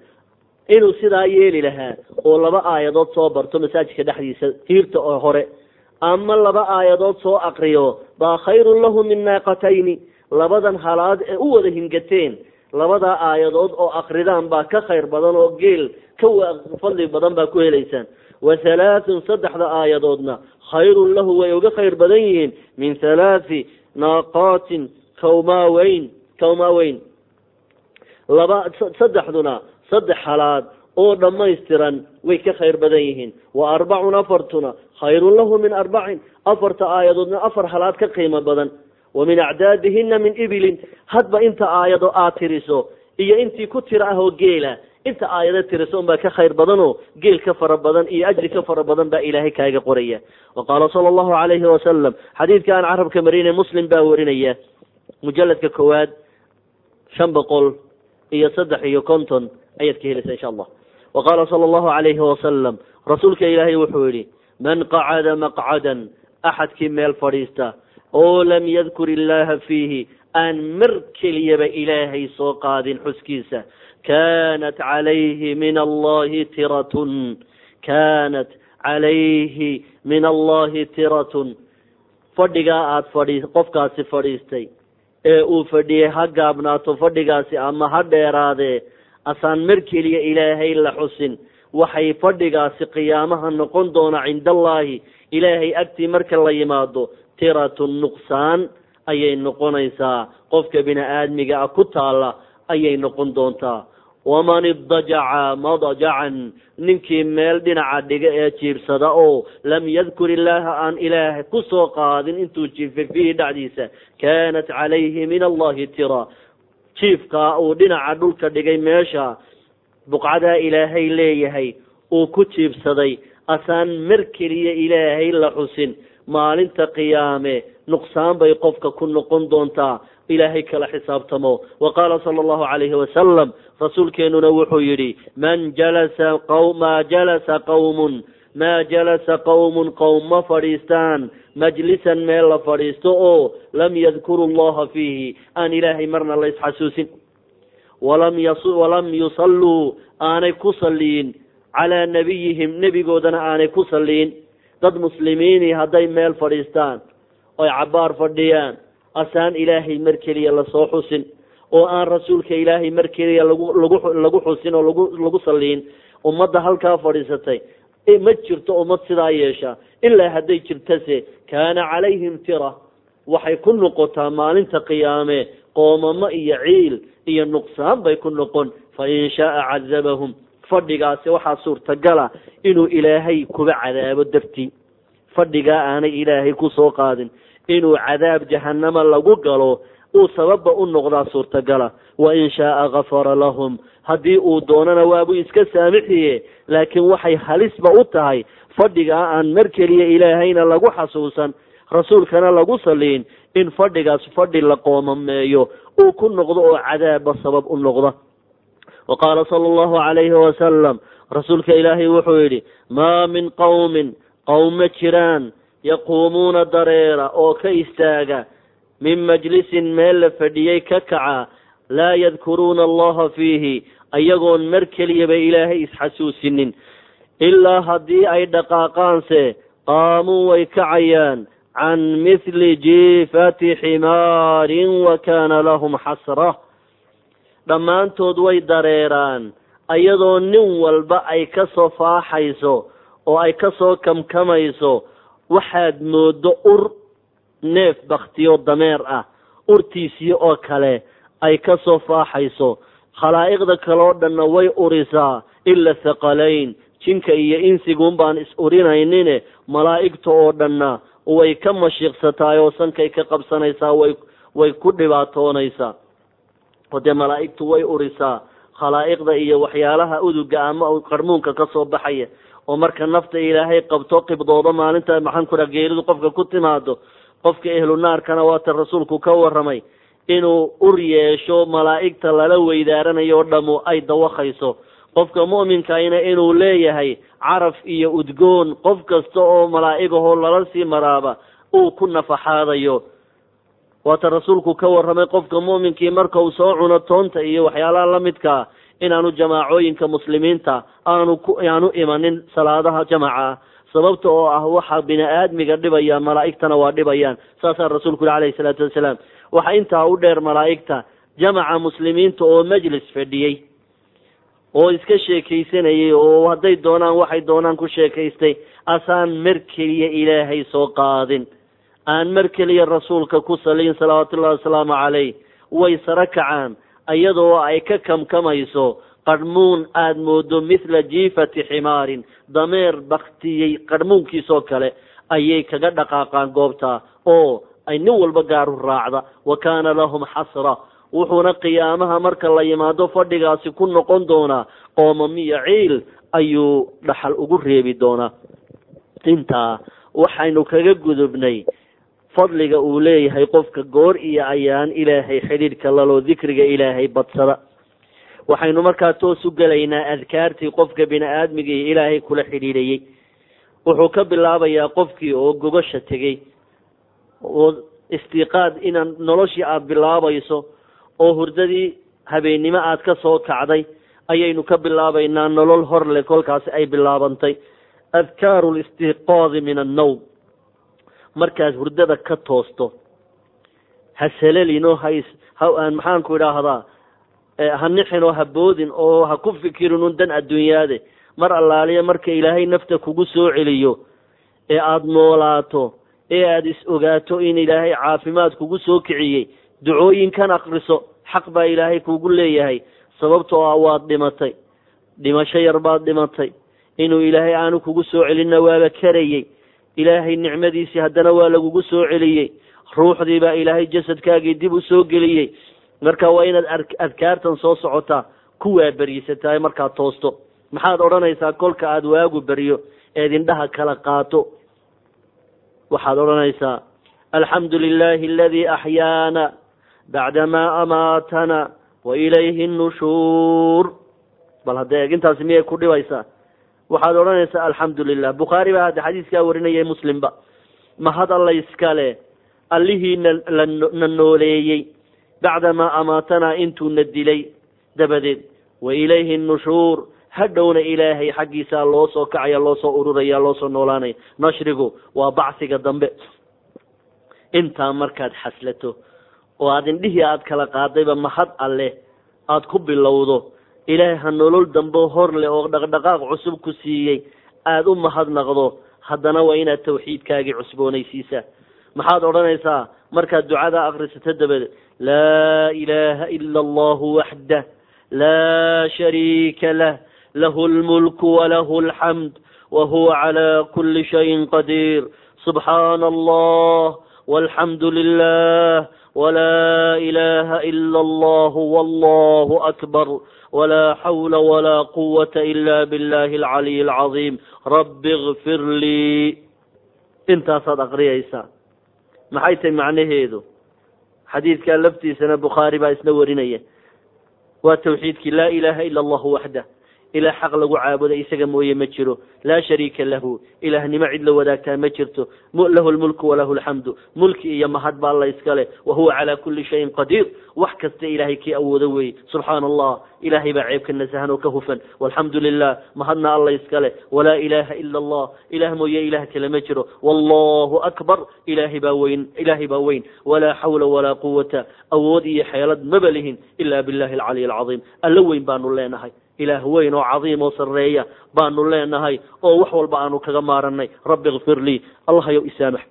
S1: inuu sidaa yeeli lahaa oo laba aayadood soo barto masaajidka dhexdiisa hiirta oo hore ama laba aayadood soo akriyo baa khayrun lahu min naaqatayni. Labadan halaad ee u wada hingateen labadaa aayadood oo akridaan baa ka khayr badan oo geel ka fadli badan baa ku helaysaan. Wa halaathun saddexda aayadoodna khayrun lahu way uga khayr badan yihiin. Min halaathi naaqaatin kawmaaweyn kawmaaweyn. Laba saddexduna saddex halaad oo dhammaystiran way ka khayr badan yihiin. Wa arbacun afartuna khayrun lahu min arbacin. Afarta aayadoodna afar halaad ka qiimo badan. Wa min acdaadihina min ibilin. Hadba inta aayado aad tiriso iyo intii ku tira ah oo geela inta aayado tiriso unbaa ka khayr badanoo geel ka fara badan iyo ajri ka fara badan baa ilaahay kaaga qoraya. Wa qaala sala allahu calayhi wasalam xadiidka aan carabka marine muslim baa warinaya mujaladka koowaad shan boqol iyo saddex iyo konton ayaad ka helaysaa insha allah. Wa qaala sala allahu calayhi wasalam rasuulka ilaahay wuxuu yihi man qacada maqcadan axadkii meel fadhiista oo lam yadkur illaaha fiihi aan mar keliyaba ilaahay soo qaadin xuskiisa kaanat calayhi min allahi tiratun kaanat calayhi min allahi tiratun. Fadhigaa aada fadhi qofkaasi fadhiistay ee uu fadhiyey ha gaabnaato fadhigaasi ama ha dheeraadee asaan mar keliya ilaahay la xusin. Waxay fadhigaasi qiyaamaha noqon doona cinda allaahi ilaahay agtii marka la yimaado tiratun nuqsaan ayay noqonaysaa. Qofka bini aadmiga ah ku taalla ayay noqon doontaa waman idajaca madajacan ninkii meel dhinaca dhiga ee jiibsada oo lam yadkur illaaha aan ilaah ku soo qaadin intuu jiifay fiihi dhacdiisa kaanat calayhi min allahi tira jiifkaa uu dhinaca dhulka dhigay meesha buqcadaa ilaahay leeyahay uu ku jiibsaday asaan mar keliya ilaahay la xusin maalinta qiyaame nuqsaan bay qofka ku noqon doontaa. Ilaahay kala xisaabtamo. Wa qaala sala allahu calayhi wasalam rasuulkeenuna wuxuu yidhi man jalasa maa jalasa qawmun maa jalasa qawmun qowm ma fadhiistaan. Majlisan meel la fadhiisto oo lam yadkuru llaha fiihi. Aan ilaahay marna la isxasuusin. Walam walam yusalluu aanay ku salliyin calaa nebiyihim nebigoodana aanay ku salliyin dad muslimiini hadday meel fadhiistaan oy cabbaar fadhiyaan asaan ilaahay mar keliya la soo xusin oo aan rasuulka ilaahay mar keliya lagu lagu lagu xusin oo lagu lagu salliyin ummadda halkaa fadhiisatay ma jirto ummad sidaa yeesha ilaa hadday jirtase kaana calayhim tira waxay ku noqotaa maalinta qiyaame qoomamo iyo ciil iyo nuqsaan bay ku noqon fa in shaaa cadabahum fadhigaasi waxaa suurtagala inuu ilaahay kuba cadaabo dartii fadhigaa aanay ilaahay ku soo qaadin inuu cadaab jahanamo lagu galo uu sababba u noqdaa suurtagala. Wa in shaaa gafara lahum haddii uu doonana waabuu iska saamixiye laakiin waxay halisba u tahay fadhigaa aan mar keliya ilaahayna lagu xasuusan rasuulkana lagu saliin in fadhigaas fadhi la qoomameeyo uu ku noqdo oo cadaabba sabab u noqda wa qaala sala allahu calayhi wasalam rasuulka ilaahay wuxuu yidhi maa min qowmin qowm ma jiraan yaquumuuna dareera oo ka istaaga min majlisin meel la fadhiyey ka kaca laa yadkuruuna allaha fiihi ayagoon mar keliyaba ilaahay isxasuusinin ilaa haddii ay dhaqaaqaanse qaamuu way kacayaan can mithli jiifati ximaarin wa kaana lahum xasra dhammaantood way dareeraan ayadoo nin walba ay ka soo faaxayso oo ay ka soo kamkamayso waxaad moodo ur neef baktiyo dameer ah urtiisii oo kale ay ka soo faaxayso. Khalaa'iqda kale oo dhanna way urisaa ila thaqalayn jinka iyo insiguun baan is urinaynine malaa'igta oo dhanna way ka mashiiqsataay oo sankay ka qabsanaysaa way way ku dhibaatoonaysaa oo dee malaa'igtu way urisaa khalaa'iqda iyo waxyaalaha uduga ama qarmuunka ka soo baxaya oo marka nafta ilaahay qabto qibdoodo maalinta maxaan ku dhaha geeridu qofka ku timaado qofka ehlu naarkana waata rasuulku ka warramay inuu ur yeesho malaa'igta lala weydaaranayo dhamu ay dawakayso. Qofka mu'minkayna inuu leeyahay caraf iyo udgoon qof kasta oo malaa'igahoo lala sii maraaba uu ku nafaxaadayo waata rasuulku ka warramay qofka mu'minkii marka uu soo cuno toonta iyo waxyaalaha la midkaa inaanu jamaacooyinka muslimiinta aanu ku aanu imanin salaadaha jamaca ah sababta oo ah waxa bini aadmiga dhibaya malaa'igtana waa dhibayaan. Saasaa rasuulku yhi alayhi salaatu wasalaam. Waxaa intaa u dheer malaa'igta jamaca muslimiinta oo majlis fadhiyey oo iska sheekaysanayay oo hadday doonaan waxay doonaan ku sheekaystay asaan mar keliya ilaahay soo qaadin aan mar keliya rasuulka ku saliin salawaatullahi wasalaamu calayh way saro kacaan iyadoo ay ka kamkamayso qarhmuun aada moodo mithla jiifati ximaarin dameer baktiyey qarhmuunkiisoo kale ayay kaga dhaqaaqaan goobta oo ay nin walba gaaru raacda wa kaana lahum xasra wuxuuna qiyaamaha marka la yimaado fadhigaasi ku noqon doonaa qoomamiyo ciil ayuu dhaxal ugu reebi doonaa intaa waxaynu kaga gudubnay fadliga uu leeyahay qofka goor iyo ayaan ilaahay xidhiidhka laloo dikriga ilaahay badsada. Waxaynu markaa toos u gelaynaa adkaartii qofka bini aadmiga iyo ilaahay kula xidhiidhayey wuxuu ka bilaabayaa qofkii oo gogosha tegey oo istiiqaad inaan noloshii aada bilaabayso oo hurdadii habeennimo aada ka soo kacday ayaynu ka bilaabaynaa nolol hor leh kolkaasi ay bilaabantay. Adkaaru listiiqaadi min annawm markaad hurdada ka toosto. Ha salelinoo has ha maxaanku idhaahdaa? Ha nixin oo ha boodin oo ha ku fikirin un dan adduunyaade. Mar allaaliya marka ilaahay nafta kugu soo celiyo ee aada noolaato ee aada is ogaato in ilaahay caafimaad kugu soo kiciyey ducooyinkan akriso xaq baa ilaahay kugu leeyahay. Sababtoo ah waad dhimatay. Dhimasho yar baad dhimatay. Inuu ilaahay aanu kugu soo celinna waaba karayey ilaahay nicmadiisii haddana waa lagugu soo celiyey. Ruuxdii baa ilaahay jasadkaagii dib u soo geliyey. Marka waa inaad adkaartan soo socotaa ku waaberiysatahay markaad toosto. Maxaad odhanaysaa kolka aada waagu beriyo eed indhaha kala qaato. Waxaad odhanaysaa alxamdu lilahi aladii axyaana bacdamaa amaatana wa ilayhi nnushuur bal hadda eegintaasi miyay ku dhibaysaa waxaad odhanaysaa alxamdu lilah bukhaari baa hadda xadiiskaa warinayay muslimba mahad alla iskale? Allihii na nooleeyey. Bacdamaa amaatanaa intuu na dilay dabadeed. Wa ilayhi nushuur. Hadhowna ilaahay xaggiisaa loo soo kacaya loo soo ururaya loo soo noolaanaya. Nashrigu waa bacsiga dambe. Intaa markaad xaslato oo aad indhihii aad kala qaadayba mahad alleh aada ku bilowdo ilaahay ha nolol dambe hor leh oo dhaqdhaqaaq cusub ku siiyey. Aada u mahadnaqdo haddana waa inaad tawxiidkaagii cusboonaysiisaa maxaad odhanaysaa markaad ducada akrisato dabadeed laa ilaaha ila allahu waxdah laa shariika lah lahu lmulku walahu alxamd wahuwa calaa kuli shayin qadiir. Subxaana allah walxamdu lilah wlaa ilaha ila allah wallahu akbar wlaa xawla walaa quwata ila billahi alcaliy alcaظiim rabbi ikfir lii intaasaad aqriyaysaa maxay tahay macnaheedu xadiidkaa laftiisana bukhaari baa isna warinaya waa tawxiidkii laa ilaha ila allahu waxdah ilaah xaq lagu caabuda isaga mooye ma jiro. Laa shariika lahu. Ilaahnimo cid la wadaagtaa ma jirto. Lahu lmulku walahu alxamdu mulki iyo mahad ba alla iskale wahuwa calaa kuli shayin qadiir. Wax kasta ilaahay kii awoodo weeye. Subxaana allah ilaahay baa ceebka nasahan oo ka hufan. Walxamdu lilah mahadna alla iskale walaa ilaha ila allah ilaah mooye ilaah kale ma jiro. Wallahu akbar. Ilaahay baa weyn ilaahay baa weyn. Walaa xawla walaa quwata awood iyo xeelad maba lihin ila billahi alcaliy alcaظiim alla weyn baanu leenahay ilaah weyn oo cadiim oo sarreeya baanu leenahay oo wax walba aanu kaga maaranay rabbi ikfir lii. Allahayow isaamax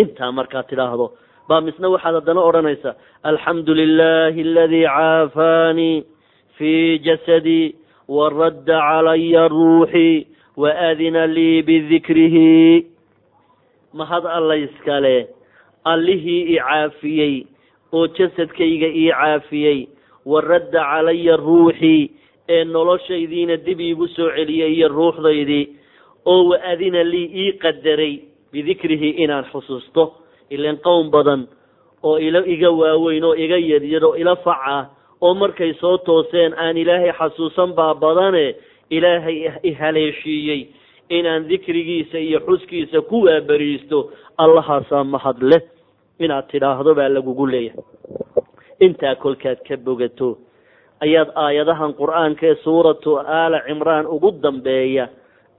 S1: intaa markaad tidhaahdo baa misna waxaad haddana odhanaysaa alxamdu lilahi aladii caafaanii fii jasadii waradda calaya ruuxii waadina lii bidikrihi mahad alla iskale allihii i caafiyey oo jasadkayga ii caafiyey waradda calaya ruuxii ee noloshaydiina dib iigu soo celiyey iyo ruuxdaydii oo wa-adina lii ii qadaray bidikrihi inaan xusuusto. Ilan qowm badan oo ila iga waaweyn oo iga yaryar oo ila fac ah oo markay soo tooseen aan ilaahay xasuusan baa badane ilaahay ihaleeshiiyey inaan dikrigiisa iyo xuskiisa ku waaberiisto allahaasaa mahad leh inaad tidhaahdo baa lagugu leeyahay intaa kolkaad ka bogato ayaad aayadahan qur'aanka ee suuratu aala cimraan ugu dambeeya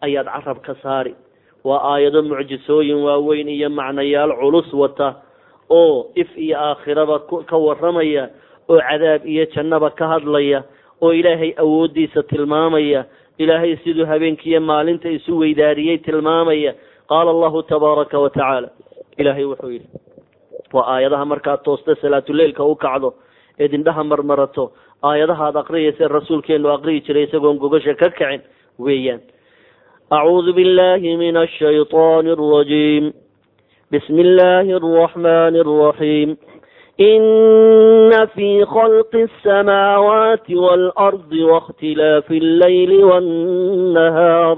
S1: ayaad carab ka saari. Waa aayado mucjisooyin waaweyn iyo macnayaal culus wata oo if iyo aakhiraba ka warramaya oo cadaab iyo jannaba ka hadlaya oo ilaahay awooddiisa tilmaamaya ilaahay siduu habeenkiiyo maalinta isu weydaariyey tilmaamaya qaala allahu tabaaraka wa tacaala. Ilaahay wuxuu yidhi waa aayadaha markaad toosta salaatuleilka u kacdo eed indhaha marmarato aayadahaad aqriyaysa rasuulkeenu aqriyi jiray isagoon gogasha ka kacin weeyaan acuudu billahi min ashayطaani alrajiim bismi illaahi alraxmani alraxiim ina fi khalqi alsamaawaati waalardi waاkhtilaafi allayli wannahaar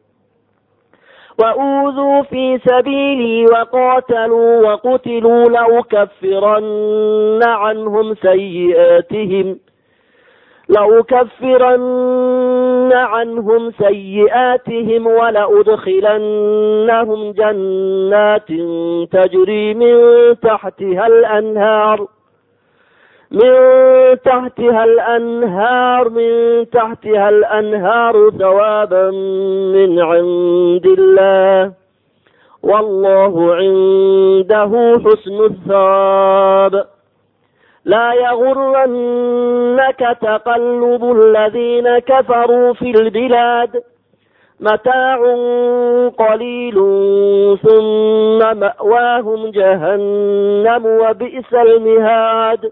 S1: وأوذوا في سبيلي وقاتلوا وقتلوا لأكفرن عنهم سيئاتهم لأكفرن عنهم سيئاتهم ولأدخلنهم جنات تجري من تحتها الأنهار من تحتها الأنهار من تحتها الأنهار ثوابا من عند الله. والله عنده حسن الثواب. لا يغرنك تقلب الذين كفروا في البلاد. متاع قليل ثم مأواهم جهنم وبئس المهاد.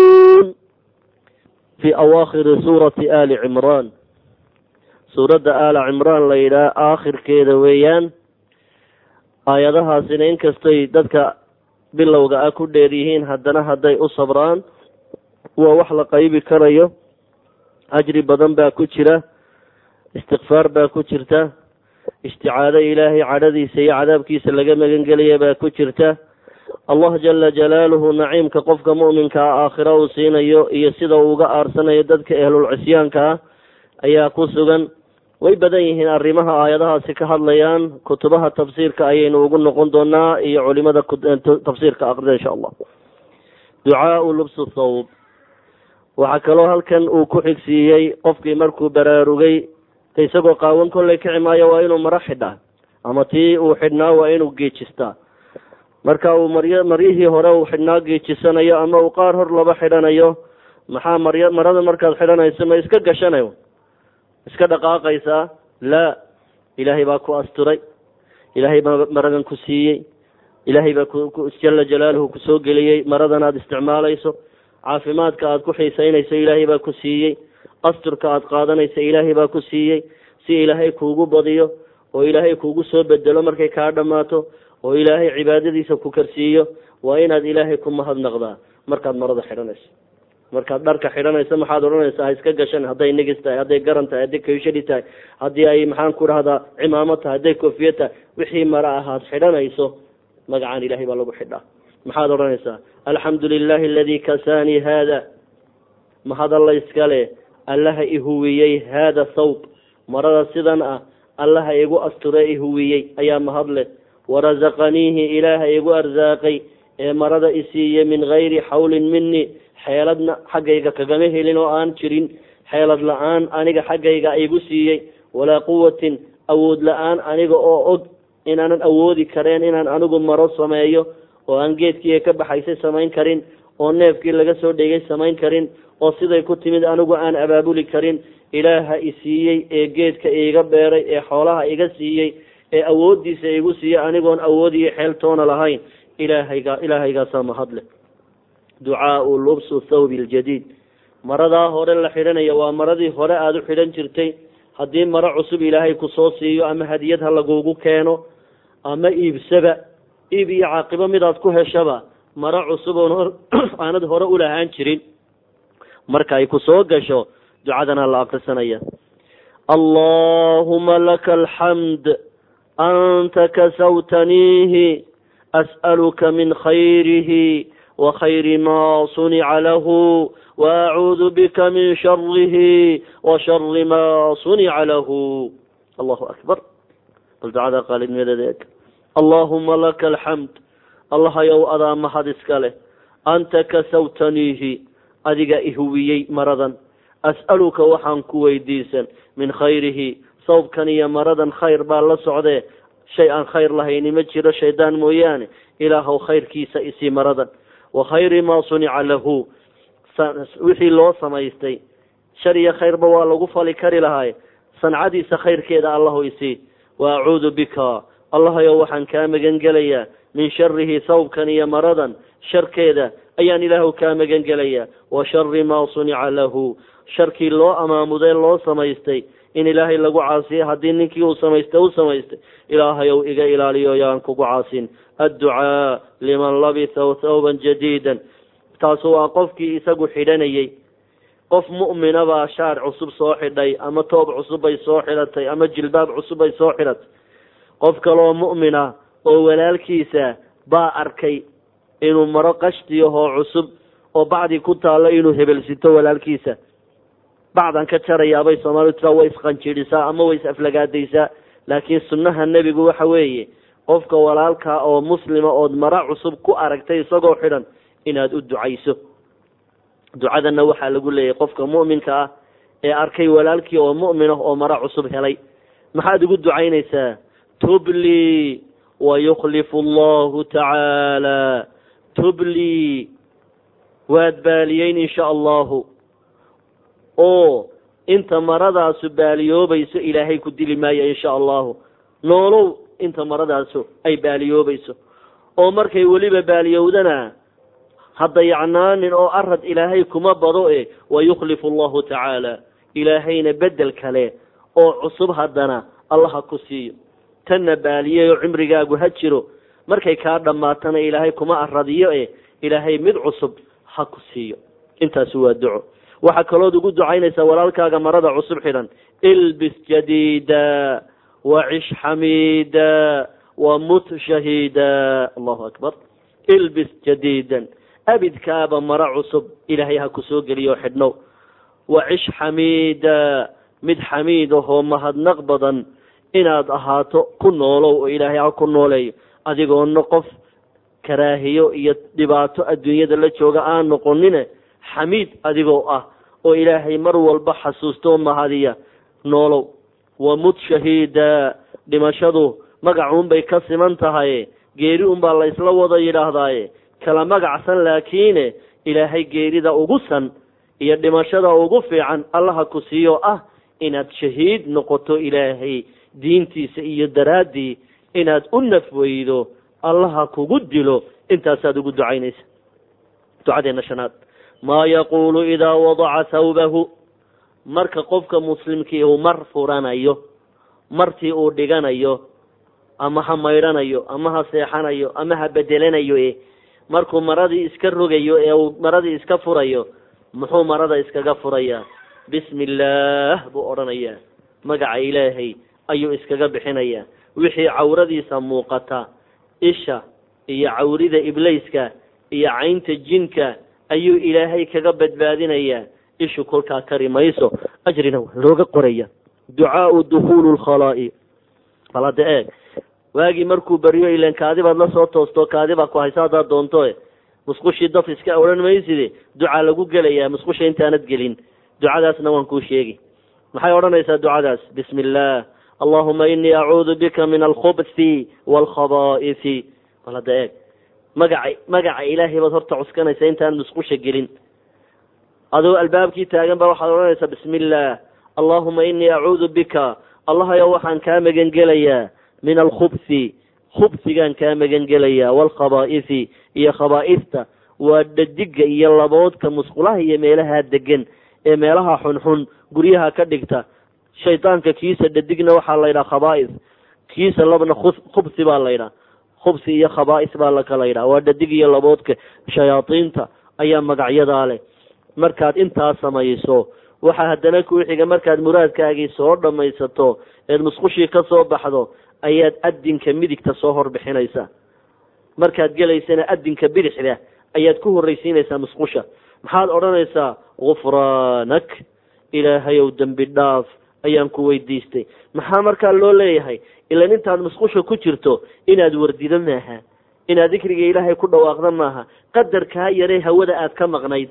S1: fii awaakhiri suurati aali cimraan suuradda aala cimraan la yidhaah aakhirkeeda weeyaan aayadahaasina inkastay dadka bilowga ah ku dheer yihiin haddana hadday u sabraan waa wax la qaybi karayo ajri badan baa ku jira istikfaar baa ku jirta isticaado ilaahay cadhadiisa iyo cadaabkiisa laga magangelaya baa ku jirta allah jala jalaaluhu naciimka qofka mu'minka ah aakhira uu siinayo iyo sida uu uga aarsanayo dadka ehlul cisyaanka ah ayaa ku sugan. Way badan yihiin arrimaha aayadahaasi ka hadlayaan kutubaha tafsiirka ayaynu ugu noqon doonaa iyo culimada tafsiirka aqrida insha allah. Ducaau lubsu thawb. Waxaa kaloo halkan uu ku xigsiiyey qofkii markuu baraarugay isagoo qaawan kolley kici maayo waa inuu maro xidhaa ama tii uu xidhnaa waa inuu geejistaa marka uu maryo maryihii hore uu xidhnaa geejisanayo ama uu qaar hor laba xidhanayo maxaa maryo marada markaad xidhanayso ma iska gashanayo? Iska dhaqaaqaysaa laa ilaahay baa ku asturay. Ilaahay baa maradan ku siiyey. Ilaahay baa jala jalaaluhu ku soo geliyey. Maradan aada isticmaalayso. Caafimaadka aada ku xiisaynayso ilaahay baa ku siiyey. Asturka aada qaadanayso ilaahay baa ku siiyey. Si ilaahay kuugu badiyo oo ilaahay kuugu soo bedelo markay kaa dhammaato oo ilaahay cibaadadiisa ku karsiiyo waa inaad ilaahay ku mahadnaqdaa markaad marada xidhanayso. Markaad dharka xidhanayso maxaad odhanaysaa ha iska gashan hadday nigis tahay hadday garan tahay hadday kayshadi tahay haddii ay maxaan ku dhahdaa cimaamo tahay hadday koofiya tahay. Wixii mara ahaad xidhanayso magacaan ilahay baa lagu xidhaa. Maxaad odhanaysaa alxamdu lilahi aladii kasaanii haada mahad alla iskale allaha ihuwiyey haada sawb. Marada sidan ah allaha igu asture ihuwiyey ayaa mahad leh warasaqaniihi ilaaha igu arsaaqay ee marada isiiye min gayri xawlin mini xeeladna xaggayga kagama helin oo aan jirin xeelad la'aan aniga xaggayga igu siiyey walaa quwatin awood la'aan aniga oo og inaanan awoodi kareen inaan anigu maro sameeyo oo aan geedkii ka baxaysay samayn karin oo neefkii laga soo dhegay samayn karin oo siday ku timid anigu aan abaabuli karin ilaaha isiiyey ee geedka iiga beeray ee xoolaha iga siiyey ee awooddiisa igu siiya anigoon awood iyo xeeltoona lahayn ilaahayga ilaahaygaasaa mahadle ducaau lubsu thawbi ljadiid maradaa hore la xidhanaya waa maradii hore aada u xidhan jirtay. Haddii maro cusub ilaahay ku soo siiyo ama hadiyad ha lagugu keeno ama iibsaba iib iyo caaqibo midaad ku heshaba maro cusub oon aanad hore ulahaan jirin. Marka ay ku soo gasho ducadana la akrisanaya allahuma laka alxamd anta kasawtaniihi as'aluka min khayrihi khayri ma sunica lahu waacuudu bika min sharihi wa shari ma sunica lahu allahu akbar bal ducada qaalidnimadeeda eeg allahuma laka alxamd allahayow adaa mahad iska leh anta kasawtaniihi adiga ihuwiyey maradan as'aluka waxaan ku weydiisan min khayrihi sawbkan iyo maradan khayr baa la socdee. Shay aan khayr lahayni ma jiro shaydaan mooyaane. Ilaahow khayrkiisa isii maradan. Wa khayri maa sunica lahu. Wixii loo samaystay. Shar iyo khayrba waa lagu fali kari lahay. Sancadiisa khayrkeeda allahu isii wa acuudu bika. Allahayow waxaan kaa magan gelayaa min sharihi sawbkan iyo maradan sharkeeda ayaan ilaahu kaa magan gelayaa wa shari maa sunica lahu. Sharkii loo amaamudee loo samaystay in ilaahay lagu caasiyo haddii ninkii uu samaystay u samaystay ilaahayow iga ilaaliyo yaan kugu caasin. Adducaa liman labisa thawban jadiidan. Taasu waa qofkii isagu xidhanayey qof mu'mina baa shaar cusub soo xidhay ama toob cusub bay soo xidhatay ama jilbaab cusub bay soo xidhatay qof kaloo mu'mina oo walaalkiisa baa arkay inuu maro qashtiyahoo cusub oo bacdi ku taallo inuu hebelsito walaalkiisa bacdan ka jarayaabay soomaalidu tiraa way isqanjidhisaa ama way is-aflagaadaysaa laakiin sunnaha nebigu waxa weeye qofka walaalkaa oo muslima ood maro cusub ku aragtay isagoo xidhan inaad u ducayso ducadanna waxaa lagu leeyahay qofka mu'minka ah ee arkay walaalkii oo mu'min ah oo maro cusub helay maxaad ugu ducaynaysaa tubli wa yukhlifu allahu tacaala tubli waad baaliyeyn insha allahu oo inta maradaasu baaliyoobayso ilaahay ku dili maayo insha allahu. Noolow inta maradaasu ay baaliyoobayso. Oo markay weliba baaliyowdana hadda yacnaanin oo arad ilaahay kuma bado e wa yukhlifu allahu tacaala. Ilaahayna bedel kale oo cusub haddana allaha ku siiyo. Tanna baaliyeyoo cimrigaagu ha jiro. Markay kaa dhammaatana ilaahay kuma aradiyo e ilaahay mid cusub ha ku siiyo. Intaasi waa duco waxaa kalood ugu ducaynaysaa walaalkaaga marada cusub xidhan ilbis jadiida wacish xamiida wamut shahiida. Allahu akbar. Ilbis jadiidan. Abidkaaba maro cusub ilaahay ha ku soo geliyo xidhnow wacish xamiida. Mid xamiid ahoo mahadnaq badan. Inaad ahaato ku noolow oo ilaahay ha ku nooleeyo. Adigoona qof karaahiyo iyo dhibaato adduunyada la jooga aan noqonine xamiid adigoo ah oo ilaahay mar walba xasuusto mahadiya noolow. Wamut shahiida dhimashadu magacuunbay ka siman tahay geeri unbaa la isla wada yidhaahdaaye. Kala magacsan laakiine ilaahay geerida ugu san iyo dhimashada ugu fiican allaha ku siiyo ah inaad shahiid noqoto ilaahay diintiisa iyo daraaddii inaad u nafweydo allaha kugu dilo. Intaasaad ugu ducaynaysa. Ducadeena shanaad maa yaquulu idaa wadaca thawbahu marka qofka muslimkii uu mar furanayo martii uu dhiganayo ama ha maydhanayo ama ha seexanayo ama ha bedelanayo e markuu maradii iska rogayo ee uu maradii iska furayo muxuu marada iskaga furayaa bismi illaah buu odhanayaa. Magaca ilaahay ayuu iskaga bixinayaa wixii cawradiisa muuqata isha iyo cawrida iblayska iyo caynta jinka ayuu ilaahay kaga badbaadinayaa ishu kolkaa kari mayso ajrina waa looga qoraya. Ducaau dukuulu lkhalaa'i bal hadda eeg. Waagii markuu baryo ilan kaadibaad la soo toosto kaadibaa ku haysa haddaad doonto e musqushii daf iska odhan mayside ducaa lagu gelayaa musqusha intaanad gelin. Ducadaasna waan kuu sheegi. Maxay odhanaysaa ducadaas? Bismi illaah allahuma inii acuudu bika min alkhubthi waalkhabaa'ithi bal hadda eeg magaca magaca ilaahay baad horta cuskanaysa intaan musqusha gelin adoo albaabkii taagan baa waxaad odhanaysaa bismi illaah allahuma inii acuudu bika allahayow waxaan kaa magan gelayaa min alkhubsi khubsigaan kaa magan gelayaa waalkhabaa'ifi iyo khabaa'ifta waa dhadiga iyo laboodka musqulaha iyo meelaha degan ee meelaha xunxun guryaha ka dhigta. Shaydaanka kiisa dhadigna waxaa la yidhaha khabaa'is kiisa labna khubsi baa la yidhaha khubsi iyo khabaa'is baa la kala yidhaha waa dhadig iyo laboodka shayaadiinta ayaa magacyadaa leh. Markaad intaa samayso waxaa haddana kuu markaad muraadkaagii soo dhammaysato eed musqushii ka soo baxdo ayaad adinka midigta soo horbixinaysaa. Markaad gelaysana adinka bidixda ayaad ku horraysiinaysaa musqusha. Maxaad odhanaysaa gufraanak ilaahayow dembi dhaaf ayaan ku weydiistay. Maxaa markaa loo leeyahay? Ilan intaad musqusha ku jirto inaad wardido maaha. Inaad dikriga ilaahay ku dhawaaqda maaha. Qadarkaa yaree hawada aad ka maqnayd.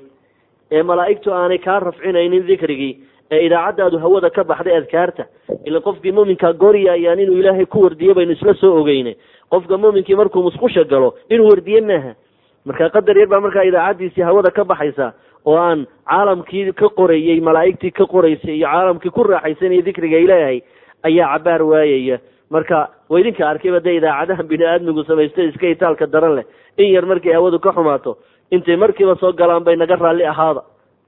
S1: Ee malaa'igtu aanay kaa rafcinaynin dikrigii ee idaacaddaadu hawada ka baxday adkaarta ilan qofkii muminkaa gooryaayaan inuu ilaahay ku wardiyo baynu isla soo ogeyne qofka muminkii markuu musqusha galo inuu wardiye maaha. Marka qadar yar baa markaa idaacaddiisii hawada ka baxaysa oo aan caalamkii ka qorayey malaa'igtii ka qoraysay iyo caalamkii ku raaxaysanaya dikriga ilaahay ayaa cabaar waayaya. Marka waa idinka arkayba dee idaacadaha bini aadmigu samaysta iska itaalka daran leh. In yar markay hawadu ka xumaato intay markiiba soo galaan bay naga raalli ahaada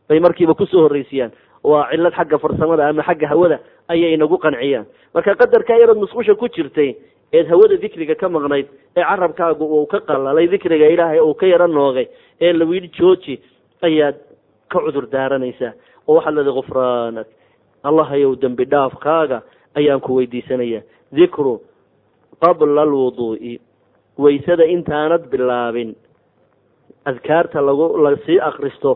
S1: bay markiiba ku soo horreysiyaan waa cillad xagga farsamada ama xagga hawada ayay inagu qanciyaan. Marka qadarkaa yarood musqusha ku jirtay eed hawada dikriga ka maqnayd ee carabkaagu uu ka qalalay dikriga ilaahay uu ka yaro noogay ee la yidhi jooji ayaad ka cudur daaranaysaa oo waxaad leedahay gufraanak allahayow dembi dhaafkaaga ayaan ku weydiisanaya dikru qabla alwuduu'i waysada intaanad bilaabin. Adkaarta lagu la sii akristo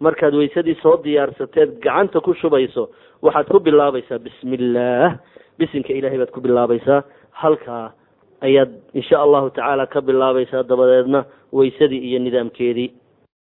S1: markaad waysadii soo diyaarsateed gacanta ku shubayso waxaad ku bilaabaysaa bismi illaah bisinka ilaahay baad ku bilaabaysaa. Halkaa ayaad insha allahu tacaala ka bilaabaysaa dabadeedna waysadii iyo nidaamkeedii